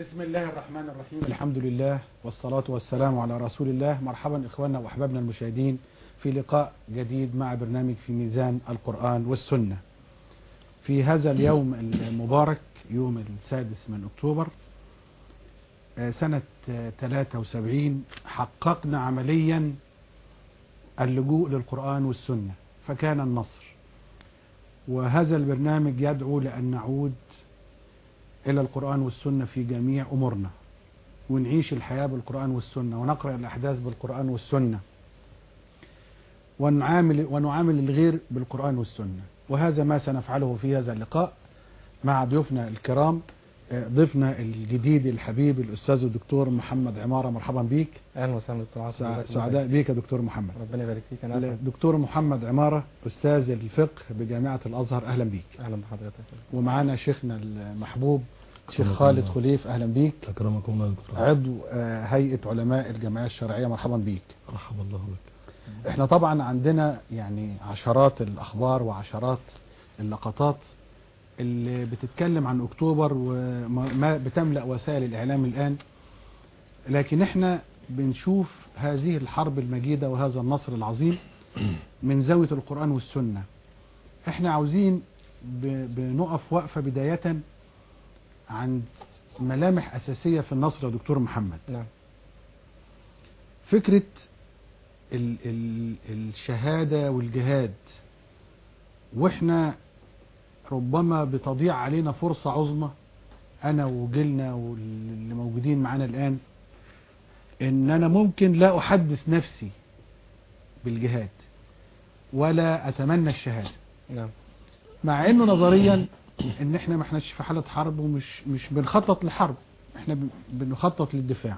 بسم الله الرحمن الرحيم. الحمد لله والصلاة والسلام على رسول الله. مرحبا إخواننا وأحبابنا المشاهدين في لقاء جديد مع برنامج في ميزان القرآن والسنة. في هذا اليوم المبارك يوم السادس من أكتوبر سنة 73 حققنا عمليا اللجوء للقرآن والسنة فكان النصر. وهذا البرنامج يدعو لأن نعود إلى القرآن والسنة في جميع أمورنا ونعيش الحياة بالقرآن والسنة ونقرأ الأحداث بالقرآن والسنة ونعامل, ونعامل الغير بالقرآن والسنة. وهذا ما سنفعله في هذا اللقاء مع ضيوفنا الكرام ضيفنا الجديد الحبيب الأستاذ الدكتور محمد عمارة مرحبا بيك. أهلا وسهلا دكتور عاصم. سعداء بيك يا دكتور محمد. ربنا يبارك فيك. أنا دكتور محمد عمارة أستاذ الفقه بجامعة الأزهر أهلا بيك. أهلا بحضرتك. ومعانا شيخنا المحبوب شيخ خالد خليف أهلا بيك. أكرمكم الله دكتور. عضو آه، هيئة علماء الجمعية الشرعية مرحبا بيك. رحب الله بك إحنا طبعا عندنا يعني عشرات الأخبار وعشرات اللقطات اللي بتتكلم عن أكتوبر وما بتملأ وسائل الإعلام الآن لكن إحنا بنشوف هذه الحرب المجيدة وهذا النصر العظيم من زاوية القرآن والسنة. إحنا عاوزين بنقف وقفة بداية عند ملامح أساسية في النصر يا دكتور محمد. نعم. فكرة ال ال الشهادة والجهاد وإحنا ربما بتضيع علينا فرصة عظمى أنا وجيلنا واللي موجودين معانا الآن إن أنا ممكن لا أحدث نفسي بالجهاد ولا أتمنى الشهادة. نعم. مع إنه نظريا إن إحنا ما إحناش في حالة حرب ومش مش بنخطط لحرب إحنا بن- بنخطط للدفاع.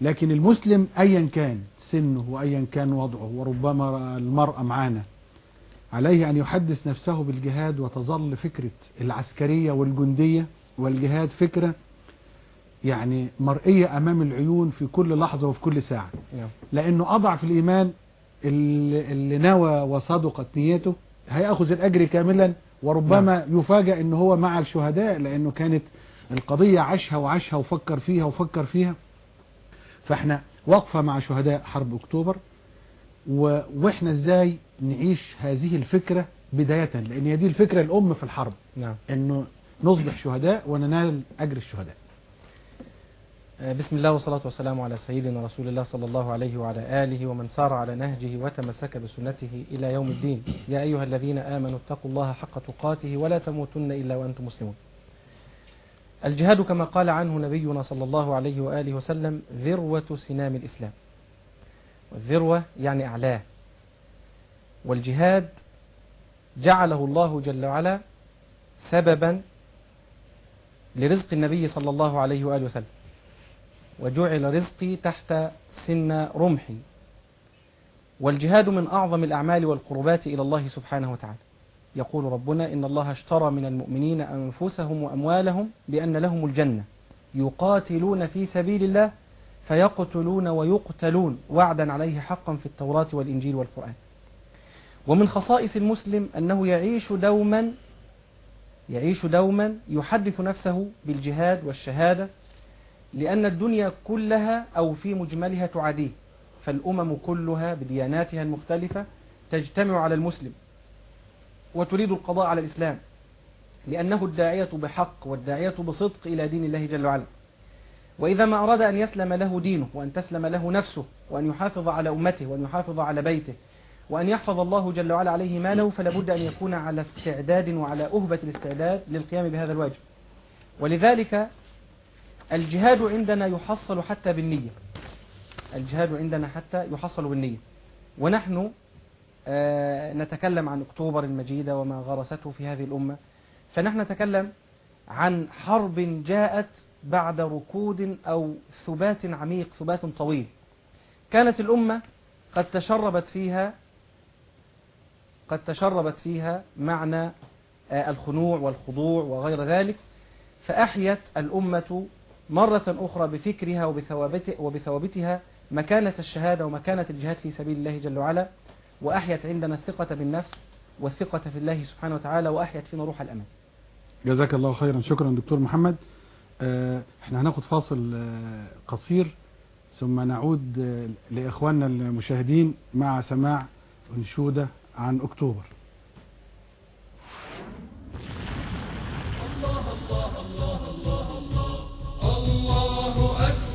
لكن المسلم ايا كان سنه وايا كان وضعه وربما المرأة معانا عليه أن يحدث نفسه بالجهاد وتظل فكرة العسكرية والجندية والجهاد فكرة يعني مرئية أمام العيون في كل لحظة وفي كل ساعة. نعم. لأنه اضعف الإيمان اللي نوى وصدقت نيته هيأخذ الأجر كاملا وربما يفاجأ ان هو مع الشهداء لأنه كانت القضية عاشها وعاشها وفكر فيها وفكر فيها. فإحنا واقفة مع شهداء حرب أكتوبر و... وإحنا إزاي نعيش هذه الفكرة بداية لأن هي دي الفكرة الأم في الحرب. نعم. إنه نصبح شهداء وننال أجر الشهداء. آه، بسم الله والصلاة والسلام على سيدنا رسول الله صلى الله عليه وعلى آله ومن سار على نهجه وتمسك بسنته إلى يوم الدين. يا أيها الذين آمنوا اتقوا الله حق تقاته ولا تموتن إلا وأنتم مسلمون. الجهاد كما قال عنه نبينا صلى الله عليه وآله وسلم ذروة سنام الإسلام. والذروة يعني أعلاه. والجهاد جعله الله جل وعلا سببا لرزق النبي صلى الله عليه وآله وسلم. وجعل رزقي تحت سن رمحي. والجهاد من أعظم الأعمال والقربات إلى الله سبحانه وتعالى. يقول ربنا إن الله اشترى من المؤمنين أنفسهم وأموالهم بأن لهم الجنة. يقاتلون في سبيل الله فيقتلون ويقتلون. وعدا عليه حقا في التوراة والإنجيل والقرآن. ومن خصائص المسلم أنه يعيش دوما يعيش دوما يحدث نفسه بالجهاد والشهادة لأن الدنيا كلها أو في مجملها تعاديه فالأمم كلها بدياناتها المختلفة تجتمع على المسلم وتريد القضاء على الإسلام لأنه الداعية بحق والداعية بصدق إلى دين الله جل وعلا. وإذا ما أراد أن يسلم له دينه وأن تسلم له نفسه وأن يحافظ على أمته وأن يحافظ على بيته وأن يحفظ الله جل وعلا عليه ماله فلا بد أن يكون على استعداد وعلى أهبة الاستعداد للقيام بهذا الواجب. ولذلك الجهاد عندنا يحصل حتى بالنية. الجهاد عندنا حتى يحصل بالنية. ونحن آه، نتكلم عن أكتوبر المجيدة وما غرسته في هذه الأمة. فنحن نتكلم عن حرب جاءت بعد ركود أو ثبات عميق ثبات طويل. كانت الأمة قد تشربت فيها قد تشربت فيها معنى آه، الخنوع والخضوع وغير ذلك فأحيت الأمة مرة أخرى بفكرها وبثوابت وبثوابتها مكانة الشهادة ومكانة الجهاد في سبيل الله جل وعلا وأحيت عندنا الثقة بالنفس والثقة في الله سبحانه وتعالى وأحيت فينا روح الأمان جزاك الله خيرا. شكرا دكتور محمد. آه، إحنا هناخد فاصل آه، قصير ثم نعود لإخواننا المشاهدين مع سماع أنشودة. عن أكتوبر. الله أكبر.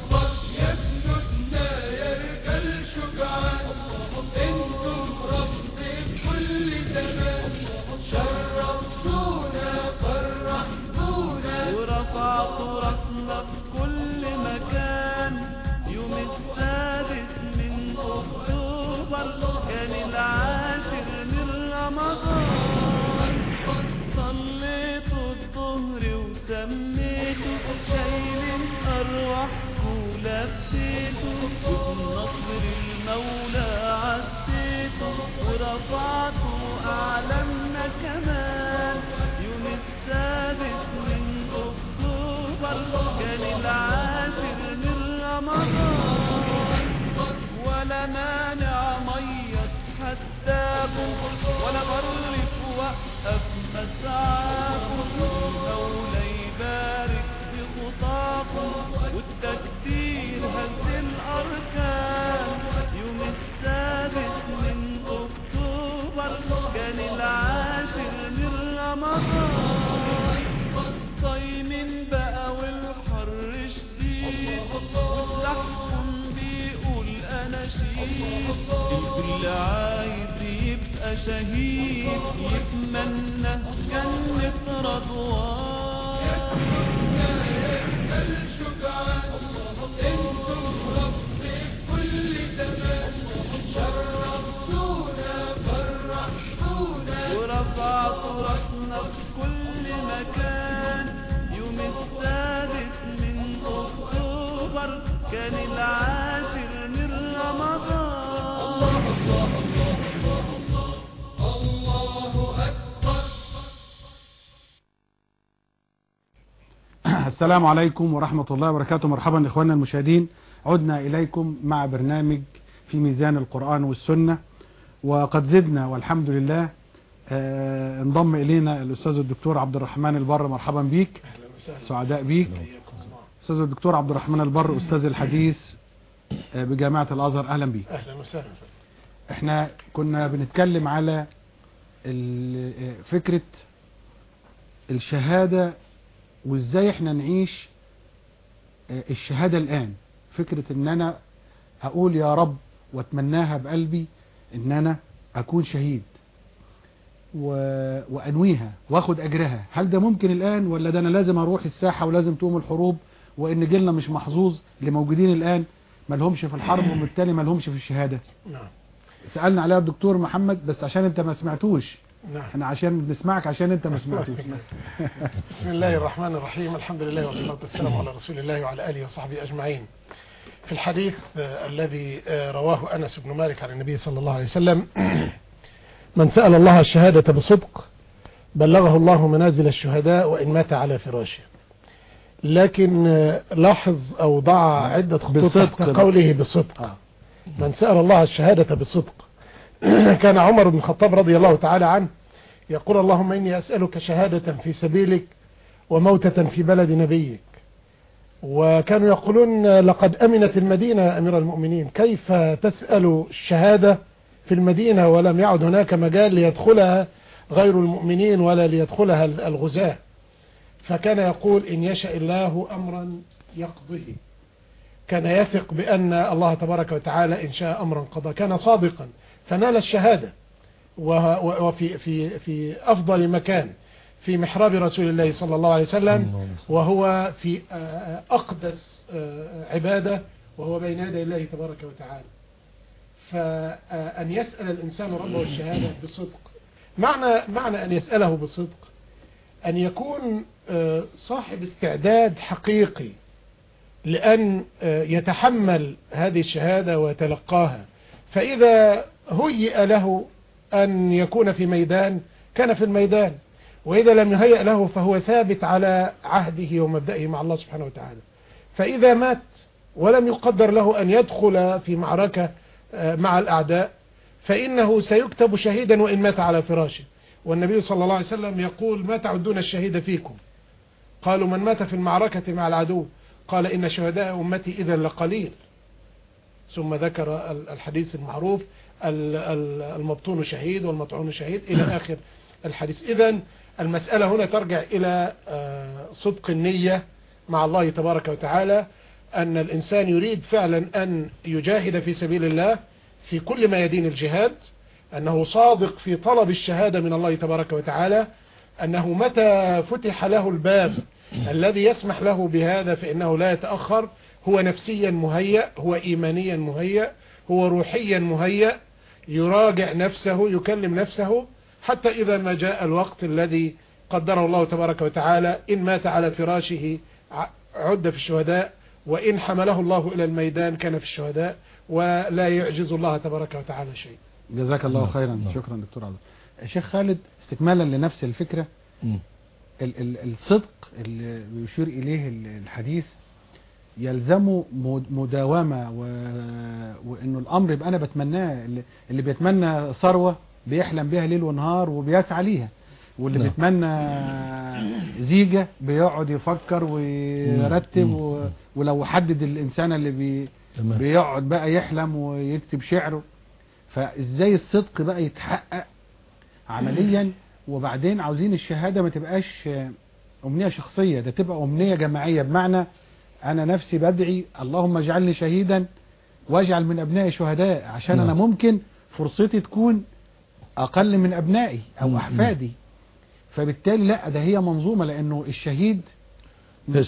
الكل عايز يبقى شهيد يتمنى جنة رضوان أنتم كل زمان شرفتونا فرحتونا ورفعت راسنا في كل مكان يوم من أكتوبر كان العاشر السلام عليكم ورحمة الله وبركاته. مرحبا إخواننا المشاهدين. عدنا إليكم مع برنامج في ميزان القرآن والسنة. وقد زدنا والحمد لله. آه، انضم إلينا الأستاذ الدكتور عبد الرحمن البر. مرحبا بيك. سعداء بيك. أستاذ الدكتور عبد الرحمن البر أستاذ الحديث آه، بجامعة الأزهر. أهلا بيك. أهلا وسهلا. إحنا كنا بنتكلم على آه، فكرة الشهادة وإزاي إحنا نعيش آه، الشهادة الآن. فكرة إن أنا أقول يا رب وأتمناها بقلبي إن أنا أكون شهيد و... وأنويها وآخد أجرها. هل ده ممكن الآن ولا ده أنا لازم أروح الساحة ولازم تقوم الحروب وإن جيلنا مش محظوظ اللي موجودين الآن ملهمش في الحرب وبالتالي ملهمش في الشهادة؟ نعم. سألنا عليها الدكتور محمد بس عشان أنت ما سمعتوش. إحنا عشان بنسمعك عشان أنت ما سمعتوش. بسم الله الرحمن الرحيم. الحمد لله والصلاة والسلام على رسول الله وعلى آله وصحبه أجمعين. في الحديث آه، الذي آه، رواه أنس بن مالك عن النبي صلى الله عليه وسلم من سأل الله الشهادة بصدق بلغه الله منازل الشهداء وإن مات على فراشه. لكن آه، لاحظ أو ضع عدة خطوط. قوله بصدق. من سأل الله الشهادة بصدق كان عمر بن الخطاب رضي الله تعالى عنه يقول اللهم إني أسألك شهادة في سبيلك وموتة في بلد نبيك. وكانوا يقولون لقد أمنت المدينة يا أمير المؤمنين. كيف تسأل الشهادة في المدينة ولم يعد هناك مجال ليدخلها غير المؤمنين ولا ليدخلها الغزاة؟ فكان يقول إن يشاء الله أمرا يقضيه. كان يثق بأن الله تبارك وتعالى إن شاء أمرا قضى. كان صادقا. فنال الشهادة. وفي في في أفضل مكان في محراب رسول الله صلى الله عليه وسلم وهو في آه، أقدس آه، عبادة وهو بين يدي الله تبارك وتعالى. فأن يسأل الإنسان ربه الشهادة بصدق معنى معنى أن يسأله بصدق أن يكون آه، صاحب استعداد حقيقي لأن يتحمل هذه الشهادة ويتلقاها. فإذا هيئ له أن يكون في ميدان كان في الميدان وإذا لم يهيئ له فهو ثابت على عهده ومبدئه مع الله سبحانه وتعالى. فإذا مات ولم يقدر له أن يدخل في معركة آه، مع الأعداء فإنه سيكتب شهيدا وإن مات على فراشه. والنبي صلى الله عليه وسلم يقول ما تعدون الشهيد فيكم؟ قالوا من مات في المعركة مع العدو. قال إن شهداء أمتي إذا لقليل. ثم ذكر ال- الحديث المعروف ال- ال- المبطون شهيد والمطعون شهيد إلى آخر الحديث. إذا المسألة هنا ترجع إلى آه، صدق النية مع الله تبارك وتعالى أن الإنسان يريد فعلا أن يجاهد في سبيل الله في كل ما يدين الجهاد أنه صادق في طلب الشهادة من الله تبارك وتعالى أنه متى فتح له الباب الذي يسمح له بهذا فإنه لا يتأخر هو نفسيا مهيأ هو إيمانيا مهيأ هو روحيا مهيأ يراجع نفسه يكلم نفسه حتى إذا ما جاء الوقت الذي قدره الله تبارك وتعالى إن مات على فراشه عد في الشهداء وإن حمله الله إلى الميدان كان في الشهداء ولا يعجز الله تبارك وتعالى شيء جزاك الله نعم، خيرا نعم. شكرا دكتور عبد الشيخ خالد استكمالا لنفس الفكرة مم. ال ال الصدق اللي بيشير إليه ال- الحديث يلزمه مد- مداومة و... وإنه الأمر يبقى أنا بتمناه اللي, اللي بيتمنى ثروة بيحلم بيها ليل ونهار وبيسعى ليها. واللي نعم. بيتمنى زيجة بيقعد يفكر ويرتب مم. و... ولو حدد الإنسان اللي بي... تمام. بيقعد بقى يحلم ويكتب شعره. فإزاي الصدق بقى يتحقق عمليا؟ وبعدين عاوزين الشهادة ما تبقاش أمنية شخصية ده تبقى أمنية جماعية. بمعنى أنا نفسي بدعي اللهم اجعلني شهيدا واجعل من أبنائي شهداء عشان نعم. أنا ممكن فرصتي تكون أقل من أبنائي. أو أحفادي فبالتالي لا ده هي منظومة لأنه الشهيد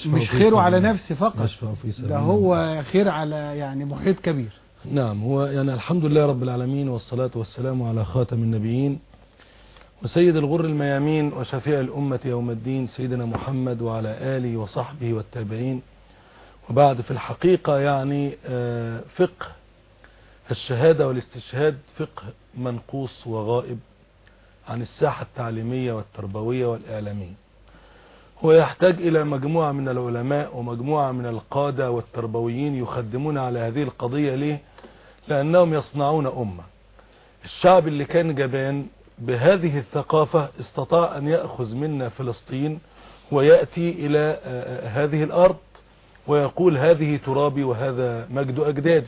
مش خيره على نفسه فقط ده. هو خير على يعني محيط كبير نعم هو يعني الحمد لله رب العالمين والصلاة والسلام على خاتم النبيين وسيد الغر الميامين وشفيع الأمة يوم الدين سيدنا محمد وعلى آله وصحبه والتابعين وبعد في الحقيقة يعني آه، فقه الشهادة والاستشهاد فقه منقوص وغائب عن الساحة التعليمية والتربوية والإعلامية هو يحتاج إلى مجموعة من العلماء ومجموعة من القادة والتربويين يخدمون على هذه القضية ليه؟ لأنهم يصنعون أمة الشعب اللي كان جبان بهذه الثقافة استطاع أن يأخذ منا فلسطين ويأتي إلى آه، آه، هذه الأرض ويقول هذه ترابي وهذا مجد أجدادي.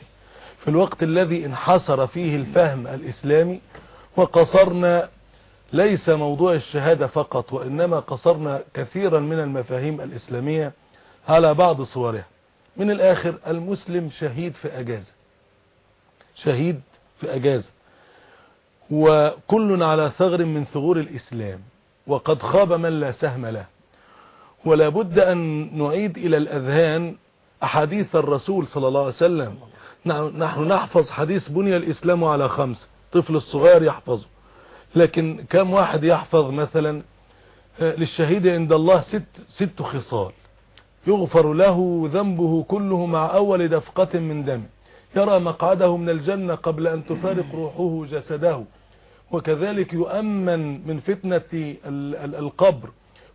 في الوقت الذي انحصر فيه الفهم الإسلامي وقصرنا ليس موضوع الشهادة فقط وإنما قصرنا كثيرا من المفاهيم الإسلامية على بعض صورها. من الآخر المسلم شهيد في أجازة. شهيد في أجازة. وكل على ثغر من ثغور الإسلام. وقد خاب من لا سهم له. ولا بد أن نعيد إلى الأذهان أحاديث الرسول صلى الله عليه وسلم. نحن نحفظ حديث بني الإسلام على خمسة طفل الصغير يحفظه. لكن كم واحد يحفظ مثلا آه، للشهيد عند الله ست, ست خصال. يغفر له ذنبه كله مع أول دفقة من دم. يرى مقعده من الجنة قبل أن تفارق روحه جسده. وكذلك يؤمن من فتنة ال- ال- القبر.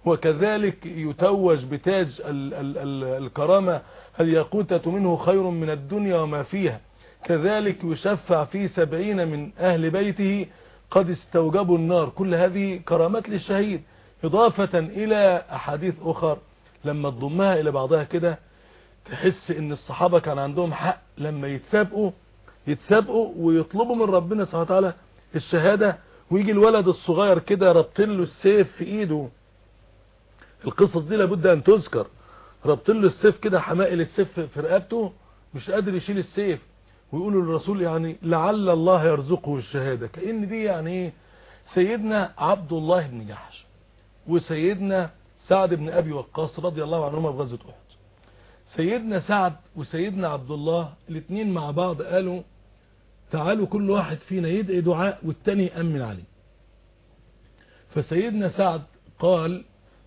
وكذلك يتوج بتاج ال- ال- ال- الكرامة الياقوتة منه خير من الدنيا وما فيها؟ كذلك يشفع في سبعين من أهل بيته قد استوجبوا النار. كل هذه كرامات للشهيد إضافة إلى أحاديث أخر لما تضمها إلى بعضها كده تحس إن الصحابة كان عندهم حق لما يتسابقوا يتسابقوا ويطلبوا من ربنا سبحانه وتعالى الشهادة ويجي الولد الصغير كده ربطين له السيف في إيده. القصص دي لابد أن تذكر. ربطين له السيف كده حمائل السيف في رقبته مش قادر يشيل السيف ويقولوا للرسول يعني لعل الله يرزقه الشهادة. كأن دي يعني إيه؟ سيدنا عبد الله بن جحش وسيدنا سعد بن أبي وقاص رضي الله عنهما في غزوة أحد. سيدنا سعد وسيدنا عبد الله الاثنين مع بعض قالوا تعالوا كل واحد فينا يدعي دعاء والتاني يأمن عليه. فسيدنا سعد قال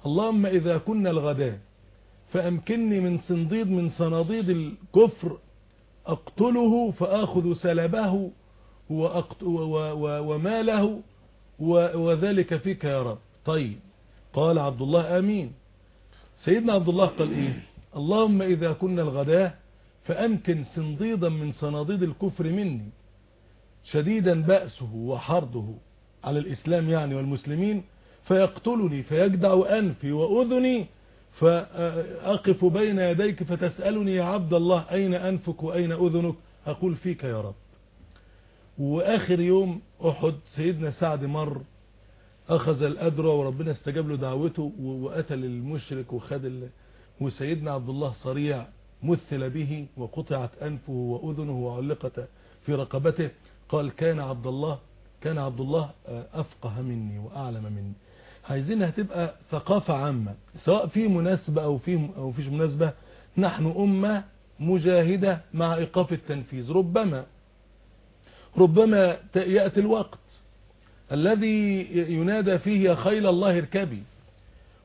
اللهم إذا كنا الغداء فأمكنني من صنديد من صناديد الكفر أقتله فآخذ سلبه. وماله. وذلك فيك يا رب طيب قال عبد الله آمين سيدنا عبد الله قال إيه اللهم إذا كنا الغداء فأمكن صنديدا من صناديد الكفر مني شديدا بأسه وحرضه على الإسلام يعني والمسلمين فيقتلني فيجدع أنفي وأذني فأقف بين يديك فتسألني يا عبد الله أين أنفك وأين أذنك؟ أقول فيك يا رب. وآخر يوم أحد سيدنا سعد مر أخذ الأدرى وربنا استجاب له دعوته وقتل المشرك وخد. وسيدنا عبد الله صريع مثل به وقطعت أنفه وأذنه وعلقت في رقبته. قال كان عبد الله كان عبد الله آه، أفقه مني وأعلم مني. عايزينها تبقى ثقافة عامة سواء في مناسبة أو في أو فيش مناسبة نحن أمة مجاهدة مع إيقاف التنفيذ. ربما ربما يأتي الوقت الذي ينادى فيه يا خيل الله اركبي.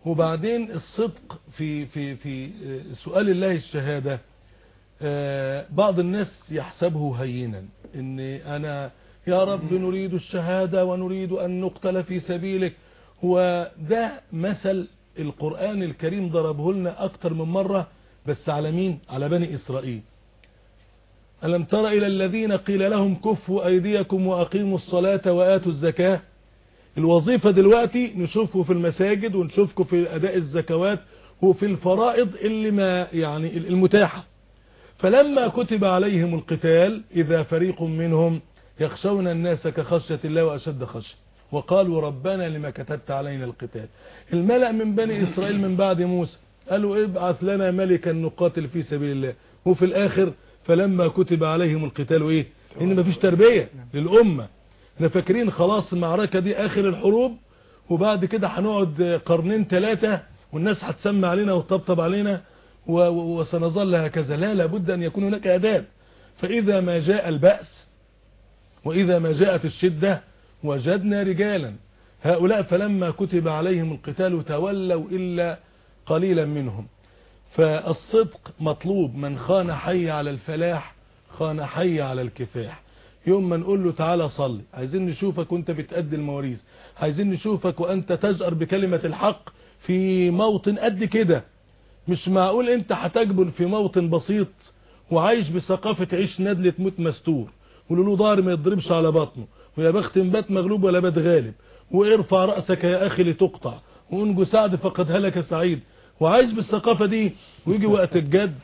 وبعدين الصدق في في في سؤال الله الشهادة آه، بعض الناس يحسبه هينا ان أنا يا رب نريد الشهادة ونريد أن نقتل في سبيلك. وده مثل القرآن الكريم ضربه لنا أكتر من مرة بس على مين؟ على بني إسرائيل. ألم تر إلى الذين قيل لهم كفوا أيديكم وأقيموا الصلاة وآتوا الزكاة؟ الوظيفة دلوقتي نشوفكم في المساجد ونشوفكم في أداء الزكوات وفي الفرائض اللي ما يعني المتاحة. فلما كتب عليهم القتال إذا فريق منهم يخشون الناس كخشية الله وأشد خشية وقالوا ربنا لما كتبت علينا القتال. الملأ من بني إسرائيل من بعد موسى قالوا ابعث لنا ملكا نقاتل في سبيل الله. وفي الآخر فلما كتب عليهم القتال إيه؟ إن مفيش تربية للأمة. إحنا فاكرين خلاص المعركة دي آخر الحروب وبعد كده هنقعد قرنين ثلاثة والناس هتسمع علينا وتطبطب علينا وسنظل هكذا. لا لابد أن يكون هناك أداب. فإذا ما جاء البأس وإذا ما جاءت الشدة وجدنا رجالا. هؤلاء فلما كتب عليهم القتال تولوا إلا قليلا منهم. فالصدق مطلوب. من خان حي على الفلاح خان حي على الكفاح. يوم ما نقول له تعالى صلي. عايزين نشوفك وانت بتأدي المواريث. عايزين نشوفك وانت تجأر بكلمة الحق في موطن قد كده. مش معقول انت هتجبن في موطن بسيط وعايش بثقافة عيش ندل تموت مستور. ولولو ضهر ما يضربش على بطنه. ويا بخت بات مغلوب ولا بات غالب. وارفع رأسك يا أخي لتقطع. وانجو سعد فقد هلك سعيد. وعايش بالثقافة دي. ويجي وقت الجد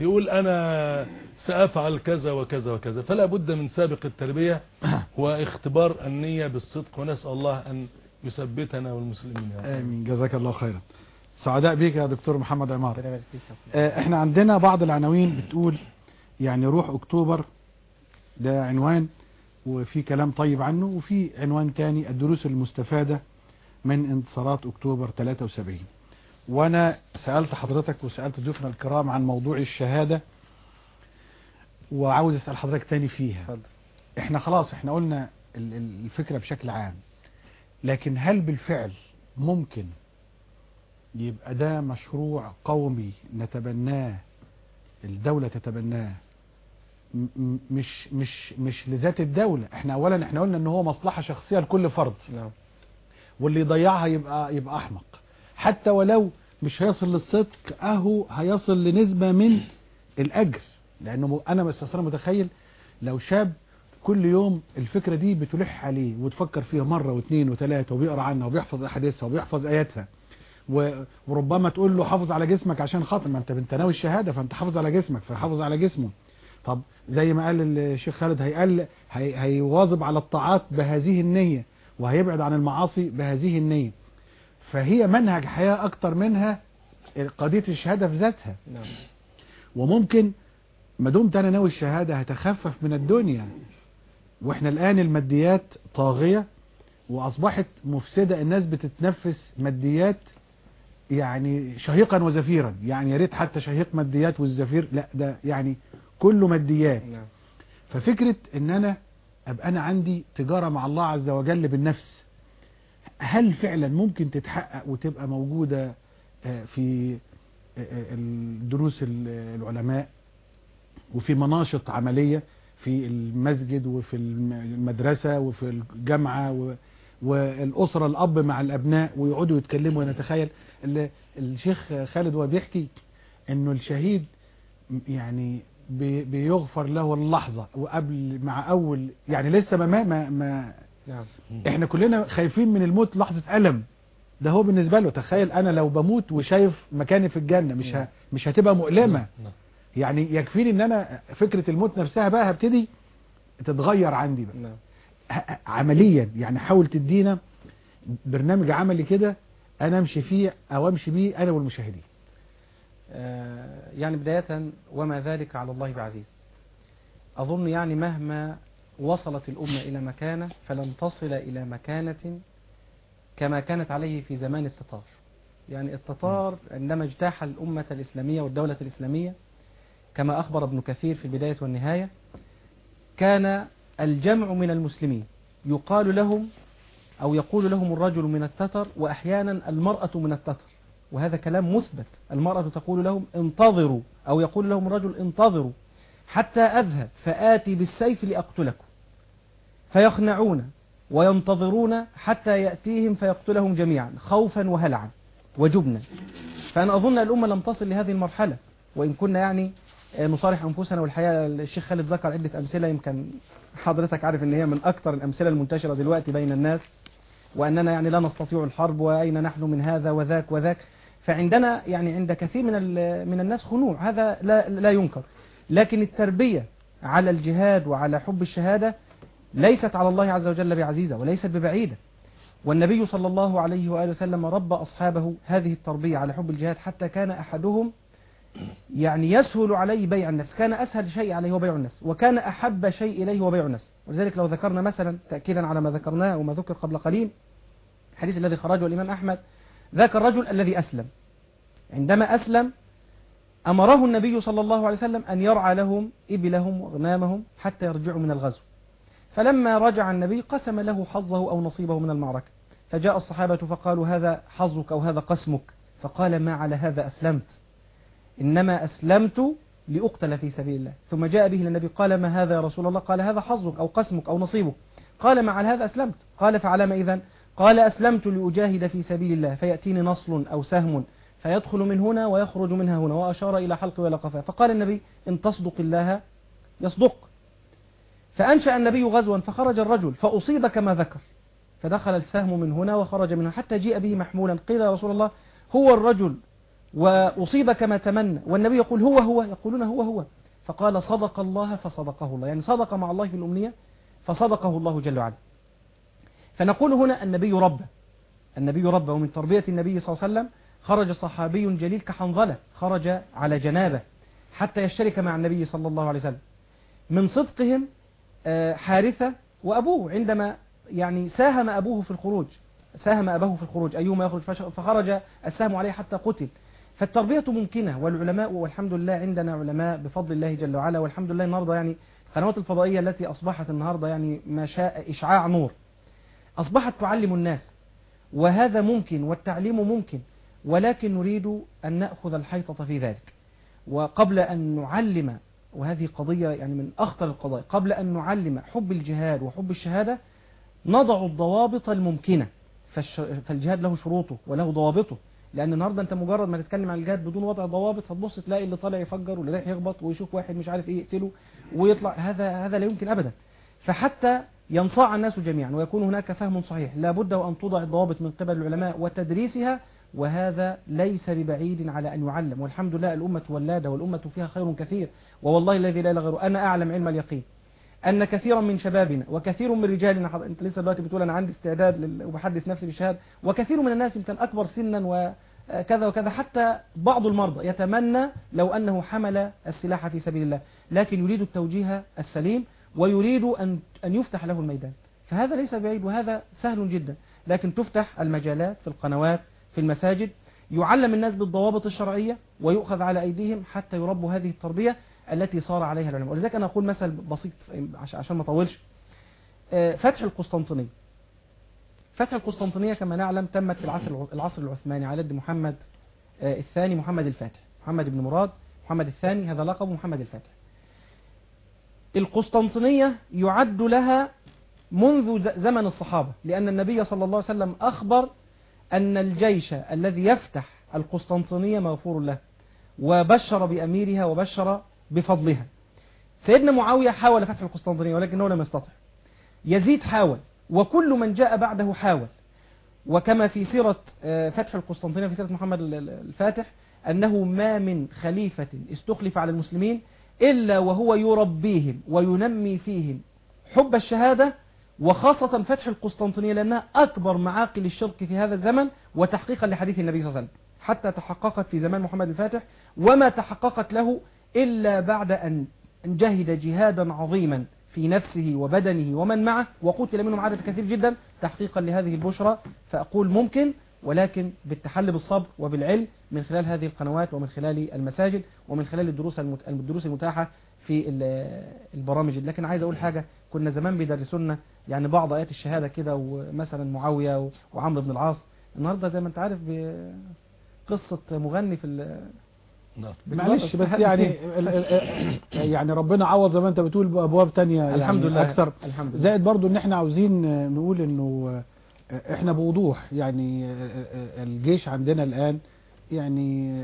يقول أنا سأفعل كذا وكذا وكذا. فلا بد من سابق التربية واختبار النية بالصدق. ونسأل الله أن يثبتنا والمسلمين يا رب. آمين. جزاك الله خيرا. سعداء بيك يا دكتور محمد عمار. آه، إحنا عندنا بعض العناوين بتقول يعني روح أكتوبر ده عنوان. وفي كلام طيب عنه وفي عنوان تاني الدروس المستفادة من انتصارات أكتوبر 73 وأنا سألت حضرتك وسألت ضيوفنا الكرام عن موضوع الشهادة وعاوز أسأل حضرتك تاني فيها. اتفضل. إحنا خلاص إحنا قلنا ال- ال- الفكرة بشكل عام. لكن هل بالفعل ممكن يبقى ده مشروع قومي نتبناه الدولة تتبناه مش مش مش لذات الدولة. إحنا اولا إحنا قلنا إن هو مصلحة شخصية لكل فرد. نعم. واللي يضيعها يبقى يبقى أحمق. حتى ولو مش هيصل للصدق أهو هيصل لنسبة من الأجر. لأنه أنا بس أصلاً متخيل لو شاب كل يوم الفكرة دي بتلح عليه وتفكر فيها مرة واثنين وثلاثة وبيقرأ عنها وبيحفظ أحاديثها وبيحفظ آياتها وربما تقول له حافظ على جسمك عشان خاطر ما انت أنت ناوي الشهادة فأنت حافظ على جسمك فحافظ على جسمه. طب زي ما قال الشيخ خالد هيقل هي هيواظب على الطاعات بهذه النية وهيبعد عن المعاصي بهذه النية. فهي منهج حياة أكتر منها قضية الشهادة في ذاتها. نعم. وممكن ما دمت أنا ناوي الشهادة هتخفف من الدنيا. وإحنا الآن الماديات طاغية وأصبحت مفسدة الناس بتتنفس ماديات يعني شهيقا وزفيرا. يعني يا ريت حتى شهيق ماديات والزفير لا ده يعني كله ماديات. نعم. ففكرة إن أنا أبقى أنا عندي تجارة مع الله عز وجل بالنفس هل فعلا ممكن تتحقق وتبقى موجودة آه، في آه، آه، الدروس ال- العلماء؟ وفي مناشط عملية في المسجد وفي الم- المدرسة وفي الجامعة والأسرة الأب مع الأبناء ويقعدوا يتكلموا. ونتخيل ال- الشيخ خالد وهو بيحكي إنه الشهيد يعني بيغفر له اللحظة وقبل مع أول يعني لسه ما ما ما, ما نعم. إحنا كلنا خايفين من الموت لحظة ألم. ده هو بالنسبة له. تخيل أنا لو بموت وشايف مكاني في الجنة مش ه... مش هتبقى مؤلمة. نعم. يعني يكفيني إن أنا فكرة الموت نفسها بقى هبتدي تتغير عندي بقى. نعم. عمليا يعني حاول تدينا برنامج عملي كده أنا أمشي فيه أو أمشي بيه أنا والمشاهدين. يعني بداية وما ذلك على الله بعزيز. أظن يعني مهما وصلت الأمة إلى مكانة فلن تصل إلى مكانة كما كانت عليه في زمان التتار. يعني التتار عندما اجتاح الأمة الإسلامية والدولة الإسلامية كما أخبر ابن كثير في البداية والنهاية كان الجمع من المسلمين. يقال لهم أو يقول لهم الرجل من التتر وأحيانا المرأة من التتر. وهذا كلام مثبت. المرأة تقول لهم انتظروا أو يقول لهم الرجل انتظروا حتى أذهب فآتي بالسيف لأقتلكم. فيخنعون وينتظرون حتى يأتيهم فيقتلهم جميعا خوفا وهلعا وجبنا. فأنا أظن الأمة لم تصل لهذه المرحلة وإن كنا يعني آه، نصارح أنفسنا والحقيقة الشيخ خالد ذكر عدة أمثلة يمكن حضرتك عارف أن هي من أكثر الأمثلة المنتشرة دلوقتي بين الناس وأننا يعني لا نستطيع الحرب وأين نحن من هذا وذاك وذاك. فعندنا يعني عند كثير من من الناس خنوع هذا لا لا ينكر. لكن التربية على الجهاد وعلى حب الشهادة ليست على الله عز وجل بعزيزة وليست ببعيدة. والنبي صلى الله عليه وآله وسلم ربى أصحابه هذه التربية على حب الجهاد حتى كان أحدهم يعني يسهل عليه بيع النفس كان أسهل شيء عليه هو بيع النفس وكان أحب شيء إليه هو بيع النفس. ولذلك لو ذكرنا مثلا تأكيدا على ما ذكرناه وما ذكر قبل قليل الحديث الذي خرجه الإمام أحمد ذاك الرجل الذي أسلم. عندما أسلم أمره النبي صلى الله عليه وسلم أن يرعى لهم إبلهم وغنامهم حتى يرجعوا من الغزو. فلما رجع النبي قسم له حظه أو نصيبه من المعركة. فجاء الصحابة فقالوا هذا حظك أو هذا قسمك. فقال ما على هذا أسلمت. إنما أسلمت لأقتل في سبيل الله. ثم جاء به للنبي قال ما هذا يا رسول الله؟ قال هذا حظك أو قسمك أو نصيبك. قال ما على هذا أسلمت. قال فعلى ما إذن قال أسلمت لأجاهد في سبيل الله فيأتيني نصل أو سهم فيدخل من هنا ويخرج منها هنا وأشار إلى حلقه وإلى قفاه فقال النبي إن تصدق الله يصدق. فأنشأ النبي غزوا فخرج الرجل فأصيب كما ذكر. فدخل السهم من هنا وخرج من هنا حتى جيء به محمولا. قيل يا رسول الله هو الرجل وأصيب كما تمنى. والنبي يقول هو هو. يقولون هو هو. فقال صدق الله فصدقه الله. يعني صدق مع الله في الأمنية فصدقه الله جل وعلا. فنقول هنا النبي ربى النبي ربى ومن تربية النبي صلى الله عليه وسلم خرج صحابي جليل كحنظلة خرج على جنابة حتى يشترك مع النبي صلى الله عليه وسلم. من صدقهم آه، حارثة وأبوه عندما يعني ساهم أبوه في الخروج. ساهم أبوه في الخروج أيهما يخرج؟ فخرج السهم عليه حتى قتل. فالتربية ممكنة والعلماء والحمد لله عندنا علماء بفضل الله جل وعلا والحمد لله النهاردة يعني القنوات الفضائية التي أصبحت النهاردة يعني ما شاء إشعاع نور. أصبحت تعلم الناس وهذا ممكن والتعليم ممكن ولكن نريد أن نأخذ الحيطة في ذلك. وقبل أن نعلم وهذه قضية يعني من أخطر القضايا قبل أن نعلم حب الجهاد وحب الشهادة نضع الضوابط الممكنة. فالجهاد له شروطه وله ضوابطه. لأن النهاردة أنت مجرد ما تتكلم عن الجهاد بدون وضع ضوابط هتبص تلاقي اللي طالع يفجر واللي رايح يخبط ويشوف واحد مش عارف إيه يقتله ويطلع. هذا هذا لا يمكن أبدا. فحتى ينصاع الناس جميعا ويكون هناك فهم صحيح. لابد وأن توضع الضوابط من قبل العلماء وتدريسها وهذا ليس ببعيد على أن يعلم. والحمد لله الأمة ولادة والأمة فيها خير كثير ووالله الذي لا إله غيره. أنا أعلم علم اليقين أن كثيرا من شبابنا وكثير من رجالنا أنت لسه دلوقتي بتقول أنا عندي استعداد. وبحدث نفسي بالشهادة وكثير من الناس يمكن أكبر سنا وكذا وكذا. حتى بعض المرضى يتمنى لو أنه حمل السلاح في سبيل الله لكن يريد التوجيه السليم ويريد أن أن يفتح له الميدان. فهذا ليس بعيد وهذا سهل جدا. لكن تفتح المجالات في القنوات في المساجد. يعلم الناس بالضوابط الشرعية ويؤخذ على أيديهم حتى يربوا هذه التربية التي صار عليها العلماء. ولذلك أنا أقول مثل بسيط عش- عشان ما أطولش. آه، فتح القسطنطينية. فتح القسطنطينية كما نعلم تمت في العصر الع- العصر العثماني على يد محمد آه، الثاني محمد الفاتح. محمد بن مراد محمد الثاني هذا لقب محمد الفاتح. القسطنطينية يعد لها منذ زمن الصحابة لأن النبي صلى الله عليه وسلم أخبر أن الجيش الذي يفتح القسطنطينية مغفور له وبشر بأميرها وبشر بفضلها. سيدنا معاوية حاول فتح القسطنطينية ولكنه لم يستطع. يزيد حاول وكل من جاء بعده حاول. وكما في سيرة آه، فتح القسطنطينية في سيرة محمد ال- ال- الفاتح أنه ما من خليفة استخلف على المسلمين إلا وهو يربيهم وينمي فيهم. حب الشهادة وخاصة فتح القسطنطينية لأنها أكبر معاقل الشرك في هذا الزمن وتحقيقا لحديث النبي صلى الله عليه وسلم. حتى تحققت في زمان محمد الفاتح وما تحققت له إلا بعد أن جهد جهادا عظيما في نفسه وبدنه ومن معه وقتل منهم عدد كثير جدا تحقيقا لهذه البشرى. فأقول ممكن ولكن بالتحلي بالصبر وبالعلم من خلال هذه القنوات ومن خلال المساجد ومن خلال الدروس الدروس المتاحة في ال- البرامج. لكن عايز أقول حاجة كنا زمان بيدرسونا يعني بعض آيات الشهادة كده ومثلا معاوية وعمرو بن العاص. النهاردة زي ما أنت عارف قصة مغني في ال- نعم. معلش بس يعني يعني ربنا عوض زي ما أنت بتقول بأبواب تانية يعني الحمد لله. أكثر. الحمد لله. زائد برضو إن إحنا عاوزين نقول إنه إحنا بوضوح يعني الجيش عندنا الآن يعني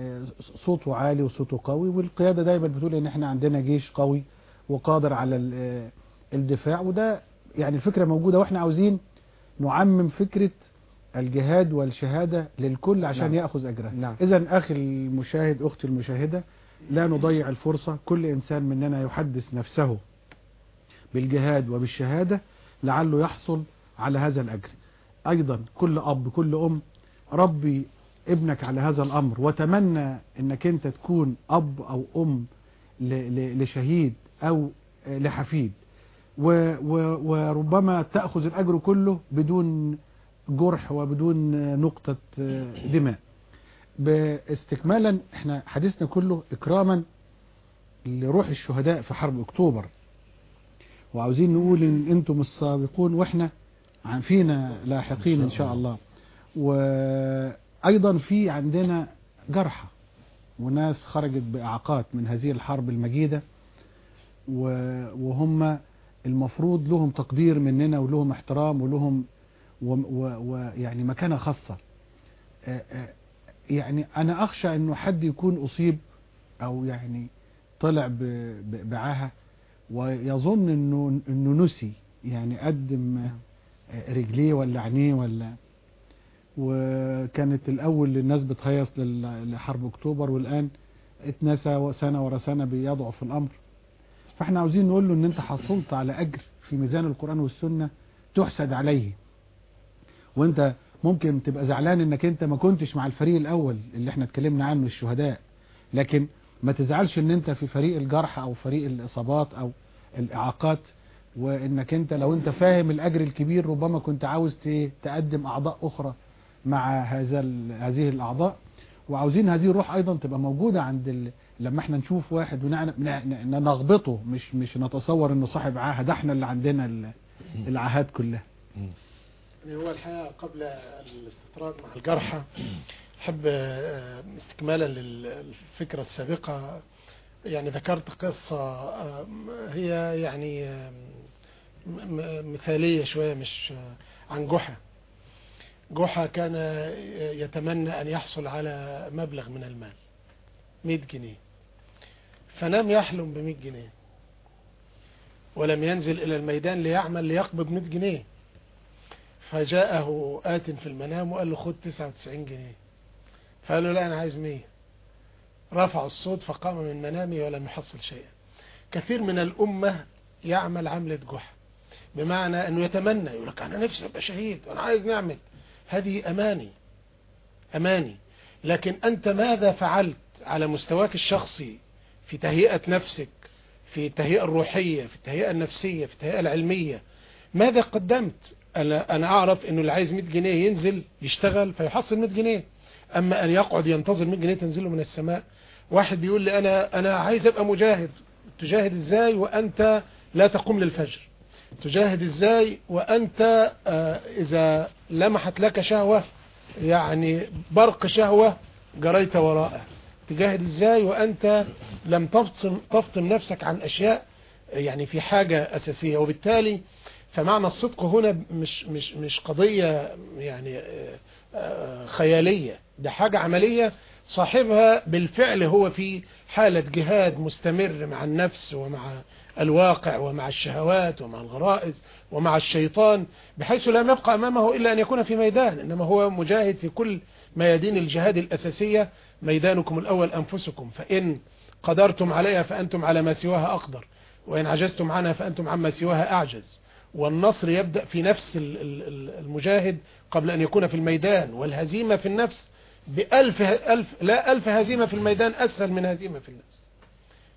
صوته عالي وصوته قوي والقيادة دايما بتقول إن إحنا عندنا جيش قوي وقادر على ال- الدفاع وده يعني الفكرة موجودة وإحنا عاوزين نعمم فكرة الجهاد والشهادة للكل عشان نعم. يأخذ أجرها نعم. إذا أخي المشاهد أختي المشاهدة لا نضيع الفرصة كل إنسان مننا يحدث نفسه بالجهاد وبالشهادة لعله يحصل على هذا الأجر أيضا كل أب كل أم ربي ابنك على هذا الأمر. وتمنى أنك أنت تكون أب أو أم لشهيد أو لحفيد. وربما تأخذ الأجر كله بدون جرح وبدون نقطة دماء. باستكمالا إحنا حديثنا كله اكراما لروح الشهداء في حرب أكتوبر. وعاوزين نقول إن أنتم السابقون وإحنا عن- فينا لاحقين إن شاء الله. وأيضا في عندنا جرحى. وناس خرجت بأعاقات من هذه الحرب المجيدة. وهم المفروض لهم تقدير مننا ولهم احترام ولهم ويعني مكانة خاصة. يعني أنا أخشى أنه حد يكون أصيب أو يعني طلع بعاهة. ويظن أنه أنه نسي. يعني قدم آه، رجليه ولا عينيه ولا وكانت الأول الناس بتهيص لل- لحرب أكتوبر والآن اتنسى سنة ورا سنة بيضعف الأمر. فإحنا عاوزين نقول له إن أنت حصلت على أجر في ميزان القرآن والسنة تحسد عليه. وأنت ممكن تبقى زعلان إنك أنت ما كنتش مع الفريق الأول اللي إحنا اتكلمنا عنه الشهداء. لكن ما تزعلش إن أنت في فريق الجرح أو فريق الإصابات أو الإعاقات. وإنك أنت لو أنت فاهم الأجر الكبير ربما كنت عاوز تقدم أعضاء أخرى مع هذا هذه الأعضاء. وعاوزين هذه الروح أيضا تبقى موجودة عند ال... لما إحنا نشوف واحد ونغبطه مش مش نتصور إنه صاحب عاهة ده إحنا اللي عندنا ال- العاهات كلها. يعني هو الحقيقة قبل الاستطراد مع الجرحى أحب آه، استكمالا للفكرة السابقة. يعني ذكرت قصة آه، هي يعني آه، مثالية شوية مش آه، عن جحا. جحا كان يتمنى أن يحصل على مبلغ من المال 100 جنيه. فنام يحلم ب 100 جنيه. ولم ينزل إلى الميدان ليعمل ليقبض 100 جنيه. فجاءه آت في المنام وقال له خد 99 جنيه. فقال له لا أنا عايز 100 رفع الصوت فقام من منامه ولم يحصل شيئا. كثير من الأمة يعمل عملة جحا بمعنى أنه يتمنى يقول لك أنا نفسي أبقى شهيد وأنا عايز نعمل. هذه أماني أماني. لكن أنت ماذا فعلت على مستواك الشخصي في تهيئة نفسك في التهيئة الروحية في التهيئة النفسية في التهيئة العلمية؟ ماذا قدمت؟ أنا, أنا أعرف أنه اللي عايز 100 جنيه ينزل يشتغل فيحصل 100 جنيه. أما أن يقعد ينتظر 100 جنيه تنزله من السماء واحد بيقول لي أنا, أنا عايز أبقى مجاهد. تجاهد إزاي وأنت لا تقوم للفجر؟ تجاهد إزاي وأنت آه، إذا لمحت لك شهوة يعني برق شهوة جريت وراءه تجاهد إزاي وأنت لم تفطم, تفطم نفسك عن أشياء يعني في حاجة أساسية. وبالتالي فمعنى الصدق هنا مش مش مش قضية يعني آه، آه، خيالية. ده حاجة عملية صاحبها بالفعل هو في حالة جهاد مستمر مع النفس ومع الواقع ومع الشهوات ومع الغرائز ومع الشيطان بحيث لا يبقى أمامه إلا أن يكون في ميدان إنما هو مجاهد في كل ميادين الجهاد الأساسية. ميدانكم الأول أنفسكم فإن قدرتم عليها فأنتم على ما سواها أقدر وإن عجزتم عنها فأنتم عما سواها أعجز. والنصر يبدأ في نفس ال- ال- ال- المجاهد قبل أن يكون في الميدان والهزيمة في النفس بألف ألف لا ألف هزيمة في الميدان أسهل من هزيمة في النفس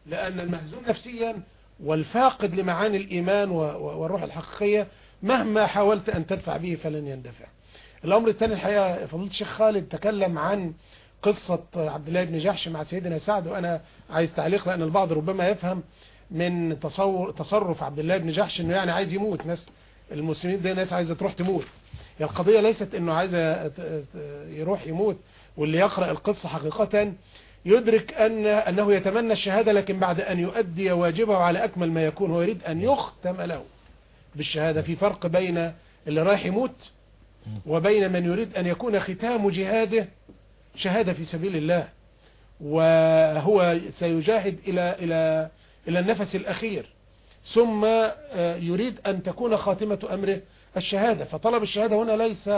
لأن المهزوم نفسيا والفاقد لمعاني الإيمان والروح الحقيقية مهما حاولت أن تدفع به فلن يندفع. الأمر الثاني الحقيقة فضيلة الشيخ خالد تكلم عن قصة عبد الله بن جحش مع سيدنا سعد وأنا عايز تعليق لأن البعض ربما يفهم من تصور تصرف عبد الله بن جحش إنه يعني عايز يموت. ناس المسلمين دي ناس عايزة تروح تموت. القضية ليست ت- ت- يروح يموت. واللي يقرأ القصة حقيقة يدرك أن أنه يتمنى الشهادة لكن بعد أن يؤدي واجبه على أكمل ما يكون هو يريد أن يختم له بالشهادة في فرق بين اللي رايح يموت وبين من يريد أن يكون ختام جهاده شهادة في سبيل الله وهو سيجاهد إلى إلى إلى النفس الأخير ثم آه، يريد أن تكون خاتمة أمره الشهادة. فطلب الشهادة هنا ليس